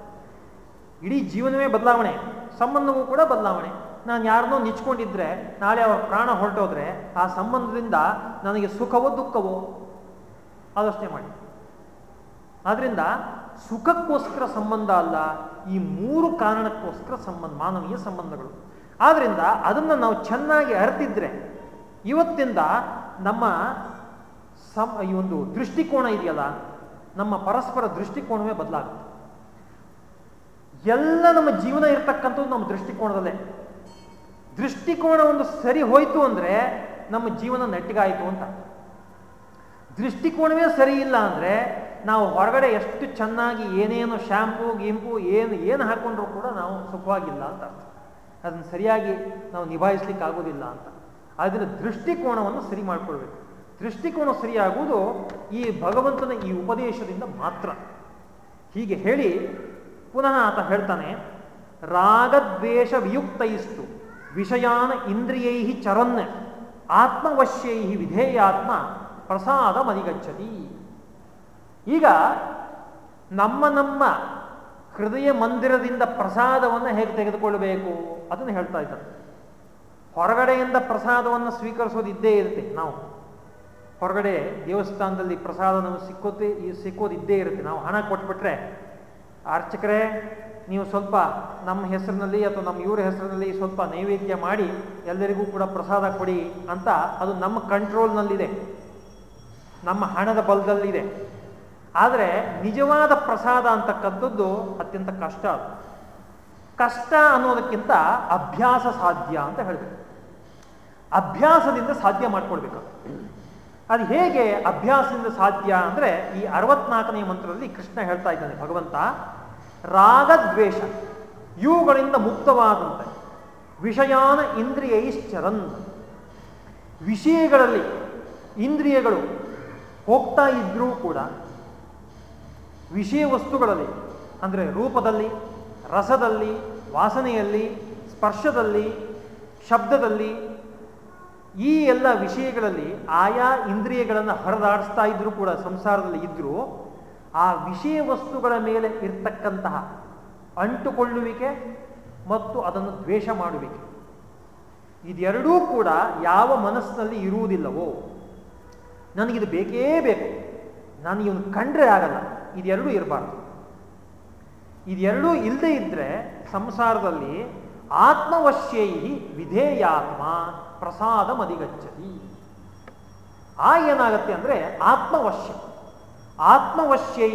ಇಡೀ ಜೀವನವೇ ಬದಲಾವಣೆ. ಸಂಬಂಧವೂ ಕೂಡ ಬದಲಾವಣೆ. ನಾನು ಯಾರನ್ನೋ ನಿಚ್ಕೊಂಡಿದ್ರೆ ನಾಳೆ ಅವರ ಪ್ರಾಣ ಹೊರಟೋದ್ರೆ ಆ ಸಂಬಂಧದಿಂದ ನನಗೆ ಸುಖವೋ ದುಃಖವೋ ಆಲೋಚನೆ ಮಾಡಿ. ಆದ್ರಿಂದ ಸುಖಕ್ಕೋಸ್ಕರ ಸಂಬಂಧ ಅಲ್ಲ, ಈ ಮೂರು ಕಾರಣಕ್ಕೋಸ್ಕರ ಸಂಬಂಧ, ಮಾನವೀಯ ಸಂಬಂಧಗಳು. ಆದ್ರಿಂದ ಅದನ್ನು ನಾವು ಚೆನ್ನಾಗಿ ಅರ್ತಿದ್ರೆ ಇವತ್ತಿಂದ ನಮ್ಮ ಸಂ, ಈ ಒಂದು ದೃಷ್ಟಿಕೋನ ಇದೆಯಲ್ಲ, ನಮ್ಮ ಪರಸ್ಪರ ದೃಷ್ಟಿಕೋನವೇ ಬದಲಾಗುತ್ತೆ. ಎಲ್ಲ ನಮ್ಮ ಜೀವನ ಇರತಕ್ಕಂಥದ್ದು ನಮ್ಮ ದೃಷ್ಟಿಕೋನದಲ್ಲೇ. ದೃಷ್ಟಿಕೋನ ಒಂದು ಸರಿ ಹೋಯಿತು ಅಂದ್ರೆ ನಮ್ಮ ಜೀವನ ನೆಟ್ಟಿಗಾಯಿತು ಅಂತ. ದೃಷ್ಟಿಕೋನವೇ ಸರಿ ಇಲ್ಲ ಅಂದ್ರೆ ನಾವು ಹೊರಗಡೆ ಎಷ್ಟು ಚೆನ್ನಾಗಿ ಏನೇನು ಶ್ಯಾಂಪು ಗಿಂಪು, ಏನು ಏನು ಹಾಕೊಂಡ್ರು ಕೂಡ ನಾವು ಸುಖವಾಗಿಲ್ಲ ಅಂತ ಅರ್ಥ. ಅದನ್ನು ಸರಿಯಾಗಿ ನಾವು ನಿಭಾಯಿಸ್ಲಿಕ್ಕೆ ಆಗೋದಿಲ್ಲ ಅಂತ. ಅದರ ದೃಷ್ಟಿಕೋನವನ್ನು ಸರಿ ಮಾಡ್ಕೊಳ್ಬೇಕು. ದೃಷ್ಟಿಕೋನ ಸರಿಯಾಗುವುದು ಈ ಭಗವಂತನ ಈ ಉಪದೇಶದಿಂದ ಮಾತ್ರ. ಹೀಗೆ ಹೇಳಿ ಪುನಃ ಆತ ಹೇಳ್ತಾನೆ, ರಾಗದ್ವೇಷ ವಿಯುಕ್ತೈಸ್ತು. ವಿಷಯಾನ ಇಂದ್ರಿಯೈ ಚರನ್ ಆತ್ಮವಶ್ಯೈ ವಿಧೇಯಾತ್ಮ ಪ್ರಸಾದ ಮನಿಗಚ್ಚತಿ ಈಗ ನಮ್ಮ ನಮ್ಮ ಹೃದಯ ಮಂದಿರದಿಂದ ಪ್ರಸಾದವನ್ನು ಹೇಗೆ ತೆಗೆದುಕೊಳ್ಳಬೇಕು? ಅದನ್ನು ಹೇಳ್ತಾ ಇದ್ದಾರೆ. ಹೊರಗಡೆಯಿಂದ ಪ್ರಸಾದವನ್ನು ಸ್ವೀಕರಿಸೋದು ಇದ್ದೇ ಇರುತ್ತೆ. ನಾವು ಹೊರಗಡೆ ದೇವಸ್ಥಾನದಲ್ಲಿ ಪ್ರಸಾದ ನಮಗೆ ಸಿಕ್ಕೋದೇ ಸಿಕ್ಕೋದು ಇದ್ದೇ ಇರುತ್ತೆ. ನಾವು ಹಣ ಕೊಟ್ಬಿಟ್ರೆ, ಅರ್ಚಕರೇ ನೀವು ಸ್ವಲ್ಪ ನಮ್ಮ ಹೆಸರಿನಲ್ಲಿ ಅಥವಾ ನಮ್ಮ ಇವರ ಹೆಸರಿನಲ್ಲಿ ಸ್ವಲ್ಪ ನೈವೇದ್ಯ ಮಾಡಿ ಎಲ್ಲರಿಗೂ ಕೂಡ ಪ್ರಸಾದ ಕೊಡಿ ಅಂತ ಅದು ನಮ್ಮ ಕಂಟ್ರೋಲ್ನಲ್ಲಿದೆ. ನಮ್ಮ ಹಣದ ಬಲದಲ್ಲಿದೆ. ಆದರೆ ನಿಜವಾದ ಪ್ರಸಾದ ಅಂತಕ್ಕಂಥದ್ದು ಅತ್ಯಂತ ಕಷ್ಟ ಅದು. ಕಷ್ಟ ಅನ್ನೋದಕ್ಕಿಂತ ಅಭ್ಯಾಸ ಸಾಧ್ಯ ಅಂತ ಹೇಳಬೇಕು. ಅಭ್ಯಾಸದಿಂದ ಸಾಧ್ಯ ಮಾಡ್ಕೊಳ್ಬೇಕು ಅದು ಹೇಗೆ ಅಭ್ಯಾಸದಿಂದ ಸಾಧ್ಯ ಅಂದರೆ ಈ ಅರವತ್ನಾಲ್ಕನೇ ಮಂತ್ರದಲ್ಲಿ ಕೃಷ್ಣ ಹೇಳ್ತಾ ಇದ್ದಾನೆ, ಭಗವಂತ ರಾಗದ್ವೇಷ. ಇವುಗಳಿಂದ ಮುಕ್ತವಾದಂತೆ ವಿಷಯಾನ ಇಂದ್ರಿಯೈಶ್ಚರನ್. ವಿಷಯಗಳಲ್ಲಿ ಇಂದ್ರಿಯಗಳು ಹೋಗ್ತಾ ಇದ್ರೂ ಕೂಡ ವಿಷಯ ವಸ್ತುಗಳಲ್ಲಿ, ಅಂದರೆ ರೂಪದಲ್ಲಿ, ರಸದಲ್ಲಿ, ವಾಸನೆಯಲ್ಲಿ, ಸ್ಪರ್ಶದಲ್ಲಿ, ಶಬ್ದದಲ್ಲಿ, ಈ ಎಲ್ಲ ವಿಷಯಗಳಲ್ಲಿ ಆಯಾ ಇಂದ್ರಿಯಗಳನ್ನು ಹರಿದಾಡಿಸ್ತಾ ಇದ್ರೂ ಕೂಡ, ಸಂಸಾರದಲ್ಲಿ ಇದ್ದರೂ ಆ ವಿಷಯ ವಸ್ತುಗಳ ಮೇಲೆ ಇರ್ತಕ್ಕಂತಹ ಅಂಟುಕೊಳ್ಳುವಿಕೆ ಮತ್ತು ಅದನ್ನು ದ್ವೇಷ ಮಾಡುವಿಕೆ. ಇದೆರಡೂ ಕೂಡ ಯಾವ ಮನಸ್ಸಿನಲ್ಲಿ ಇರುವುದಿಲ್ಲವೋ ನನಗಿದು ಬೇಕೇ ಬೇಕು. ನಾನು ಇವನು ಕಂಡ್ರೆ ಆಗಲ್ಲ. ಇದೆರಡೂ ಇರಬಾರ್ದು. ಇದೆರಡೂ ಇಲ್ಲದೆ ಇದ್ದರೆ ಸಂಸಾರದಲ್ಲಿ ಆತ್ಮವಶ್ಯೈ ವಿಧೇಯಾತ್ಮ ಪ್ರಸಾದ ಮದಿಗಚ್ಚತಿ ಆ ಏನಾಗತ್ತೆ ಅಂದರೆ ಆತ್ಮವಶ್ಯ. ಆತ್ಮವಶ್ಯೈ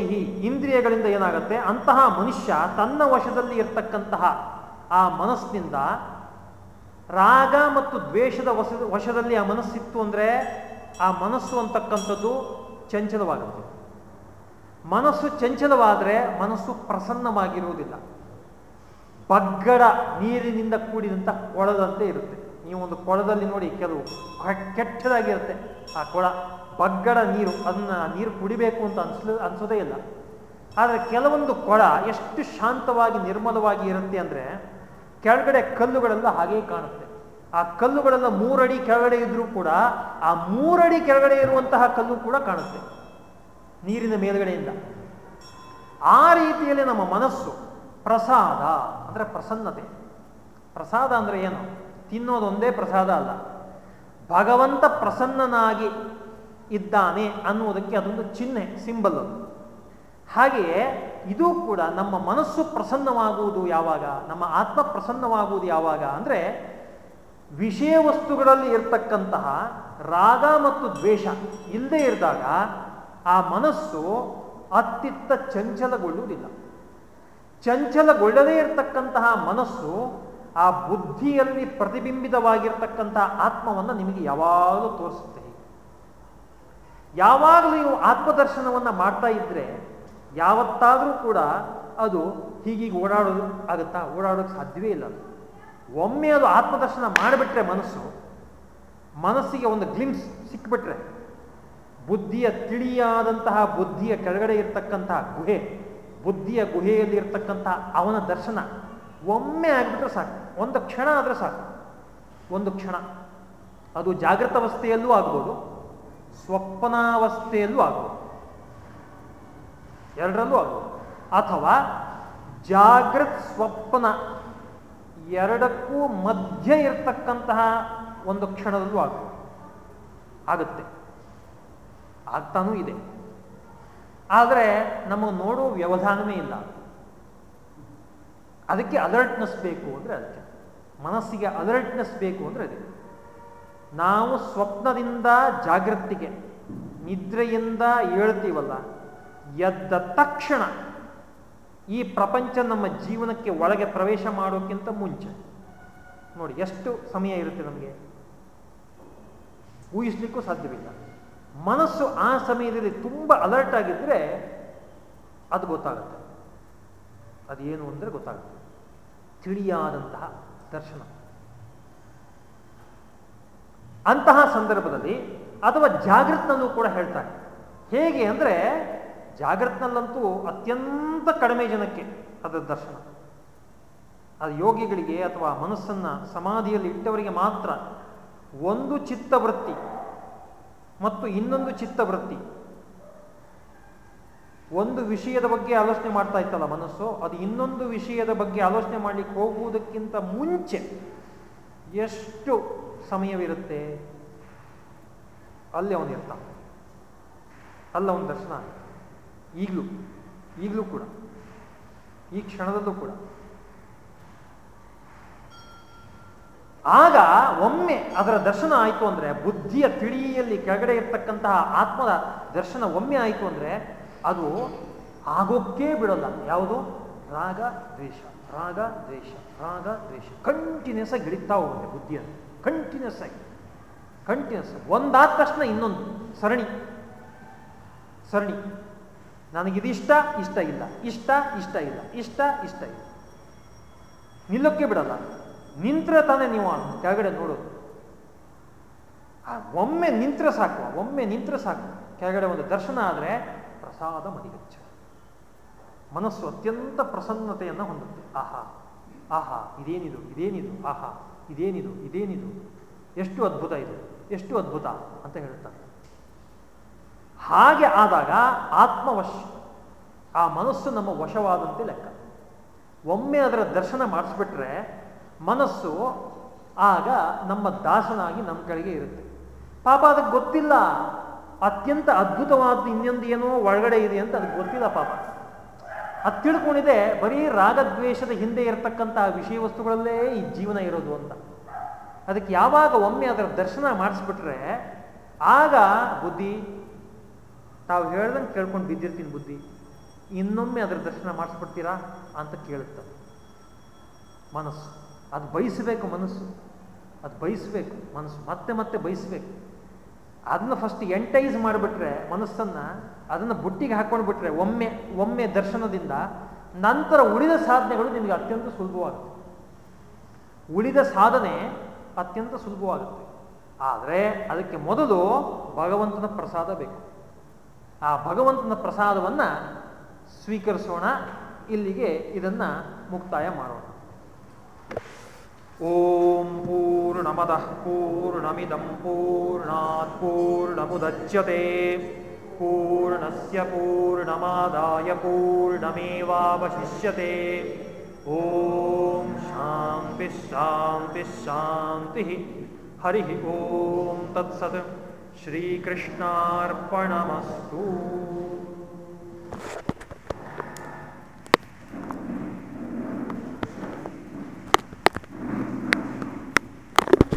ಇಂದ್ರಿಯಗಳಿಂದ ಏನಾಗುತ್ತೆ? ಅಂತಹ ಮನುಷ್ಯ ತನ್ನ ವಶದಲ್ಲಿ ಇರ್ತಕ್ಕಂತಹ ಆ ಮನಸ್ಸಿನಿಂದ ರಾಗ ಮತ್ತು ದ್ವೇಷದ ವಶ ವಶದಲ್ಲಿ ಆ ಮನಸ್ಸಿತ್ತು ಅಂದರೆ ಆ ಮನಸ್ಸು ಅಂತಕ್ಕಂಥದ್ದು ಚಂಚಲವಾಗುತ್ತೆ ಮನಸ್ಸು ಚಂಚಲವಾದರೆ ಮನಸ್ಸು ಪ್ರಸನ್ನವಾಗಿರುವುದಿಲ್ಲ. ಬಗ್ಗಡ ನೀರಿನಿಂದ ಕೂಡಿದಂಥ ಕೊಳದಂತೆ ಇರುತ್ತೆ. ನೀವು ಒಂದು ಕೊಳದಲ್ಲಿ ನೋಡಿ, ಕೆಲವು ಕೆಟ್ಟದಾಗಿರುತ್ತೆ. ಆ ಕೊಳ ಬಗ್ಗಡ ನೀರು, ಅದನ್ನ ನೀರು ಕುಡಿಬೇಕು ಅಂತ ಅನ್ಸ್ಲ, ಅನ್ಸೋದೇ ಇಲ್ಲ. ಆದರೆ ಕೆಲವೊಂದು ಕೊಳ ಎಷ್ಟು ಶಾಂತವಾಗಿ ನಿರ್ಮಲವಾಗಿ ಇರುತ್ತೆ ಅಂದರೆ ಕೆಳಗಡೆ ಕಲ್ಲುಗಳೆಲ್ಲ ಹಾಗೇ ಕಾಣುತ್ತೆ. ಆ ಕಲ್ಲುಗಳೆಲ್ಲ ಮೂರಡಿ ಕೆಳಗಡೆ ಇದ್ರೂ ಕೂಡ ಆ ಮೂರಡಿ ಕೆಳಗಡೆ ಇರುವಂತಹ ಕಲ್ಲು ಕೂಡ ಕಾಣುತ್ತೆ. ನೀರಿನ ಮೇಲ್ಗಡೆಯಿಂದ. ಆ ರೀತಿಯಲ್ಲಿ ನಮ್ಮ ಮನಸ್ಸು ಪ್ರಸಾದ ಅಂದರೆ ಪ್ರಸನ್ನತೆ. ಪ್ರಸಾದ ಅಂದರೆ ಏನು? ತಿನ್ನೋದೊಂದೇ ಪ್ರಸಾದ ಅಲ್ಲ. ಭಗವಂತ ಪ್ರಸನ್ನನಾಗಿ ಇದ್ದಾನೆ ಅನ್ನುವುದಕ್ಕೆ ಅದೊಂದು ಚಿಹ್ನೆ ಸಿಂಬಲ್ ಹಾಗೆಯೇ ಇದು ಕೂಡ ನಮ್ಮ ಮನಸ್ಸು ಪ್ರಸನ್ನವಾಗುವುದು ಯಾವಾಗ? ನಮ್ಮ ಆತ್ಮ ಪ್ರಸನ್ನವಾಗುವುದು ಯಾವಾಗ? ಅಂದರೆ ವಿಷಯ ವಸ್ತುಗಳಲ್ಲಿ ಇರ್ತಕ್ಕಂತಹ ರಾಗ ಮತ್ತು ದ್ವೇಷ ಇಲ್ಲದೆ ಇರಿದಾಗ ಆ ಮನಸ್ಸು ಅತ್ತಿತ್ತ ಚಂಚಲಗೊಳ್ಳುವುದಿಲ್ಲ. ಚಂಚಲಗೊಳ್ಳದೇ ಇರತಕ್ಕಂತಹ ಮನಸ್ಸು ಆ ಬುದ್ಧಿಯಲ್ಲಿ ಪ್ರತಿಬಿಂಬಿತವಾಗಿರ್ತಕ್ಕಂತಹ ಆತ್ಮವನ್ನು ನಿಮಗೆ ಯಾವಾಗಲೂ ತೋರಿಸುತ್ತೆ. ಯಾವಾಗಲೂ ನೀವು ಆತ್ಮದರ್ಶನವನ್ನು ಮಾಡ್ತಾ ಇದ್ರೆ ಯಾವತ್ತಾದರೂ ಕೂಡ ಅದು ಹೀಗೀಗೆ ಓಡಾಡೋದು ಆಗುತ್ತಾ? ಓಡಾಡೋಕ್ಕೆ ಸಾಧ್ಯವೇ ಇಲ್ಲ ಒಮ್ಮೆ ಅದು ಆತ್ಮದರ್ಶನ ಮಾಡಿಬಿಟ್ರೆ ಮನಸ್ಸು, ಮನಸ್ಸಿಗೆ ಒಂದು ಗ್ಲಿಮ್ಸ್ ಸಿಕ್ಬಿಟ್ರೆ, ಬುದ್ಧಿಯ ತಿಳಿಯಾದಂತಹ ಬುದ್ಧಿಯ ಕೆಳಗಡೆ ಇರತಕ್ಕಂತಹ ಗುಹೆ, ಬುದ್ಧಿಯ ಗುಹೆಯಲ್ಲಿ ಇರ್ತಕ್ಕಂತಹ ಅವನ ದರ್ಶನ ಒಮ್ಮೆ ಆಗಿಬಿಟ್ರೆ ಸಾಕು. ಒಂದು ಕ್ಷಣ ಆದರೆ ಸಾಕು. ಒಂದು ಕ್ಷಣ. ಅದು ಜಾಗೃತ ಅವಸ್ಥೆಯಲ್ಲೂ ಆಗ್ಬೋದು. ಸ್ವಪ್ನಾವಸ್ಥೆಯಲ್ಲೂ ಆಗ್ಬೋದು ಎರಡರಲ್ಲೂ ಆಗ್ಬೋದು ಅಥವಾ ಜಾಗೃತ್ ಸ್ವಪ್ನ ಎರಡಕ್ಕೂ ಮಧ್ಯ ಇರತಕ್ಕಂತಹ ಒಂದು ಕ್ಷಣದಲ್ಲೂ ಆಗ ಆಗುತ್ತೆ. ಆಗ್ತಾನೂ ಇದೆ. ಆದರೆ ನಮಗೆ ನೋಡೋ ವ್ಯವಧಾನವೇ ಇಲ್ಲ. ಅದಕ್ಕೆ ಅಲರ್ಟ್ನೆಸ್ ಬೇಕು ಅಂದರೆ ಅದಕ್ಕೆ. ಮನಸ್ಸಿಗೆ ಅಲರ್ಟ್ನೆಸ್ ಬೇಕು ಅಂದರೆ ಅದೇ. ನಾವು ಸ್ವಪ್ನದಿಂದ ಜಾಗೃತಿಗೆ, ನಿದ್ರೆಯಿಂದ ಹೇಳ್ತೀವಲ್ಲ ಎದ್ದ ತಕ್ಷಣ ಈ ಪ್ರಪಂಚ ನಮ್ಮ ಜೀವನಕ್ಕೆ ಒಳಗೆ ಪ್ರವೇಶ ಮಾಡೋಕ್ಕಿಂತ ಮುಂಚೆ. ನೋಡಿ, ಎಷ್ಟು ಸಮಯ ಇರುತ್ತೆ ನಮಗೆ? ಊಹಿಸ್ಲಿಕ್ಕೂ ಸಾಧ್ಯವಿಲ್ಲ. ಮನಸ್ಸು ಆ ಸಮಯದಲ್ಲಿ ತುಂಬ ಅಲರ್ಟ್ ಆಗಿದ್ರೆ ಅದು ಗೊತ್ತಾಗುತ್ತೆ. ಅದೇನು ಅಂದರೆ ಗೊತ್ತಾಗುತ್ತೆ. ತಿಳಿಯಾದಂತಹ ದರ್ಶನ. ಅಂತಹ ಸಂದರ್ಭದಲ್ಲಿ ಅಥವಾ ಜಾಗೃತ್ನಲ್ಲೂ ಕೂಡ ಹೇಳ್ತಾರೆ. ಹೇಗೆ ಅಂದರೆ ಜಾಗೃತ್ನಲ್ಲಂತೂ ಅತ್ಯಂತ ಕಡಿಮೆ ಜನಕ್ಕೆ ಅದರ ದರ್ಶನ. ಅದು ಯೋಗಿಗಳಿಗೆ ಅಥವಾ ಮನಸ್ಸನ್ನು ಸಮಾಧಿಯಲ್ಲಿ ಇಟ್ಟವರಿಗೆ ಮಾತ್ರ ಒಂದು ಚಿತ್ತವೃತ್ತಿ ಮತ್ತು ಇನ್ನೊಂದು ಚಿತ್ತವೃತ್ತಿ. ಒಂದು ವಿಷಯದ ಬಗ್ಗೆ ಆಲೋಚನೆ ಮಾಡ್ತಾ ಇತ್ತಲ್ಲ ಮನಸ್ಸು, ಅದು ಇನ್ನೊಂದು ವಿಷಯದ ಬಗ್ಗೆ ಆಲೋಚನೆ ಮಾಡಲಿಕ್ಕೆ ಹೋಗುವುದಕ್ಕಿಂತ ಮುಂಚೆ ಎಷ್ಟು ಸಮಯವಿರುತ್ತೆ. ಅಲ್ಲಿ ಅವನಿರ್ತಾನೆ ಅಲ್ಲಿ ಅವನ ದರ್ಶನ ಈಗಲೂ ಈಗಲೂ ಕೂಡ, ಈ ಕ್ಷಣದಲ್ಲೂ ಕೂಡ. ಆಗ ಒಮ್ಮೆ ಅದರ ದರ್ಶನ ಆಯಿತು ಅಂದರೆ, ಬುದ್ಧಿಯ ತಿಳಿಯಲ್ಲಿ ಕೆಳಗಡೆ ಇರ್ತಕ್ಕಂತಹ ಆತ್ಮದ ದರ್ಶನ ಒಮ್ಮೆ ಆಯಿತು ಅಂದರೆ, ಅದು ಆಗೋಕ್ಕೆ ಬಿಡೋಲ್ಲ. ಯಾವುದು? ರಾಗ ದ್ವೇಷ ರಾಗ ದ್ವೇಷ ರಾಗ ದ್ವೇಷ. ಕಂಟಿನ್ಯೂಸ್ ಆಗಿ ಗಿಡಿತಾ ಹೋಗುತ್ತೆ ಬುದ್ಧಿಯನ್ನು. ಕಂಟಿನ್ಯೂಸ್ ಆಗಿ. ಕಂಟಿನ್ಯೂಸ್ ಒಂದಾದ ತಕ್ಷಣ ಇನ್ನೊಂದು. ಸರಣಿ. ಸರಣಿ. ನನಗಿದಿಷ್ಟ, ಇಷ್ಟ ಇಲ್ಲ. ಇಷ್ಟ ಇಷ್ಟ ಇಲ್ಲ. ಇಷ್ಟ ಇಷ್ಟ ಇಲ್ಲ. ನಿಲ್ಲೋಕ್ಕೆ ಬಿಡಲ್ಲ. ನಿಂತ್ರೆ ತಾನೇ ನೀವು ಕೆಳಗಡೆ ನೋಡೋದು. ಒಮ್ಮೆ ನಿಂತ್ರ ಸಾಕು ಒಮ್ಮೆ ನಿಂತ್ರ ಸಾಕು. ಕೆಳಗಡೆ ಒಂದು ದರ್ಶನ ಆದರೆ ಪ್ರಸಾದ ಮನಿಗಚ್ಚ ಮನಸ್ಸು ಅತ್ಯಂತ ಪ್ರಸನ್ನತೆಯನ್ನು ಹೊಂದುತ್ತೆ. ಆಹಾ ಆಹಾ, ಇದೇನಿದು ಇದೇನಿದು, ಆಹಾ. ಇದೇನಿದು ಇದೇನಿದು? ಎಷ್ಟು ಅದ್ಭುತ ಇದು, ಎಷ್ಟು ಅದ್ಭುತ ಅಂತ ಹೇಳುತ್ತಾರೆ. ಹಾಗೆ ಆದಾಗ ಆತ್ಮವಶ, ಆ ಮನಸ್ಸು ನಮ್ಮ ವಶವಾದಂತೆ ಲೆಕ್ಕ. ಒಮ್ಮೆ ಅದರ ದರ್ಶನ ಮಾಡಿಸ್ಬಿಟ್ರೆ ಮನಸ್ಸು ಆಗ ನಮ್ಮ ದಾಸನಾಗಿ ನಮ್ಮ ಕಡೆಗೆ ಇರುತ್ತೆ. ಪಾಪ ಅದಕ್ಕೆ ಗೊತ್ತಿಲ್ಲ, ಅತ್ಯಂತ ಅದ್ಭುತವಾದ ಇನ್ನೊಂದು ಏನೋ ಒಳಗಡೆ ಇದೆ ಅಂತ ಅದಕ್ಕೆ ಗೊತ್ತಿಲ್ಲ ಪಾಪ. ಅದು ತಿಳ್ಕೊಂಡಿದೆ ಬರೀ ರಾಗದ್ವೇಷದ ಹಿಂದೆ ಇರತಕ್ಕಂತಹ ವಿಷಯ ವಸ್ತುಗಳಲ್ಲೇ ಈ ಜೀವನ ಇರೋದು ಅಂತ. ಅದಕ್ಕೆ ಯಾವಾಗ ಒಮ್ಮೆ ಅದರ ದರ್ಶನ ಮಾಡಿಸ್ಬಿಟ್ರೆ ಆಗ ಬುದ್ಧಿ, ತಾವು ಹೇಳ್ದಂಗೆ ಕೇಳ್ಕೊಂಡು ಬಿದ್ದಿರ್ತೀನಿ ಬುದ್ಧಿ. ಇನ್ನೊಮ್ಮೆ ಅದರ ದರ್ಶನ ಮಾಡಿಸ್ಬಿಡ್ತೀರಾ ಅಂತ ಕೇಳುತ್ತೆ. ಮನಸ್ಸು. ಅದು ಬಯಸಬೇಕು ಮನಸ್ಸು. ಅದು ಬಯಸಬೇಕು ಮನಸ್ಸು. ಮತ್ತೆ ಮತ್ತೆ ಬಯಸಬೇಕು. ಅದನ್ನ ಫಸ್ಟ್ ಎಂಟೈಸ್ ಮಾಡಿಬಿಟ್ರೆ ಮನಸ್ಸನ್ನು ಅದನ್ನು ಬುಟ್ಟಿಗೆ ಹಾಕೊಂಡು ಬಿಟ್ರೆ ಒಮ್ಮೆ ಒಮ್ಮೆ ದರ್ಶನದಿಂದ ನಂತರ ಉಳಿದ ಸಾಧನೆಗಳು ನಿಮಗೆ ಅತ್ಯಂತ ಸುಲಭವಾಗುತ್ತೆ. ಉಳಿದ ಸಾಧನೆ ಅತ್ಯಂತ ಸುಲಭವಾಗುತ್ತೆ. ಆದರೆ ಅದಕ್ಕೆ ಮೊದಲು ಭಗವಂತನ ಪ್ರಸಾದ ಬೇಕು. ಆ ಭಗವಂತನ ಪ್ರಸಾದವನ್ನು ಸ್ವೀಕರಿಸೋಣ, ಇಲ್ಲಿಗೆ ಇದನ್ನು ಮುಕ್ತಾಯ ಮಾಡೋಣ. ಓಂ पूर्णमदः ಪೂರ್ಣಮಿದಂ ಪೂರ್ಣಾತ್ ಪೂರ್ಣಮುದಚ್ಯತೆ ಪೂರ್ಣಸ್ಯ ಪೂರ್ಣಮಾದಾಯ ಪೂರ್ಣಮೇವಾವಶಿಷ್ಯತೆ ಓಂ ಶಾಂತಿ ಶಾಂತಿ ಶಾಂತಿ ಹರಿ ಓಂ ತತ್ಸತ್ ಶ್ರೀಕೃಷ್ಣಾರ್ಪಣಮಸ್ತು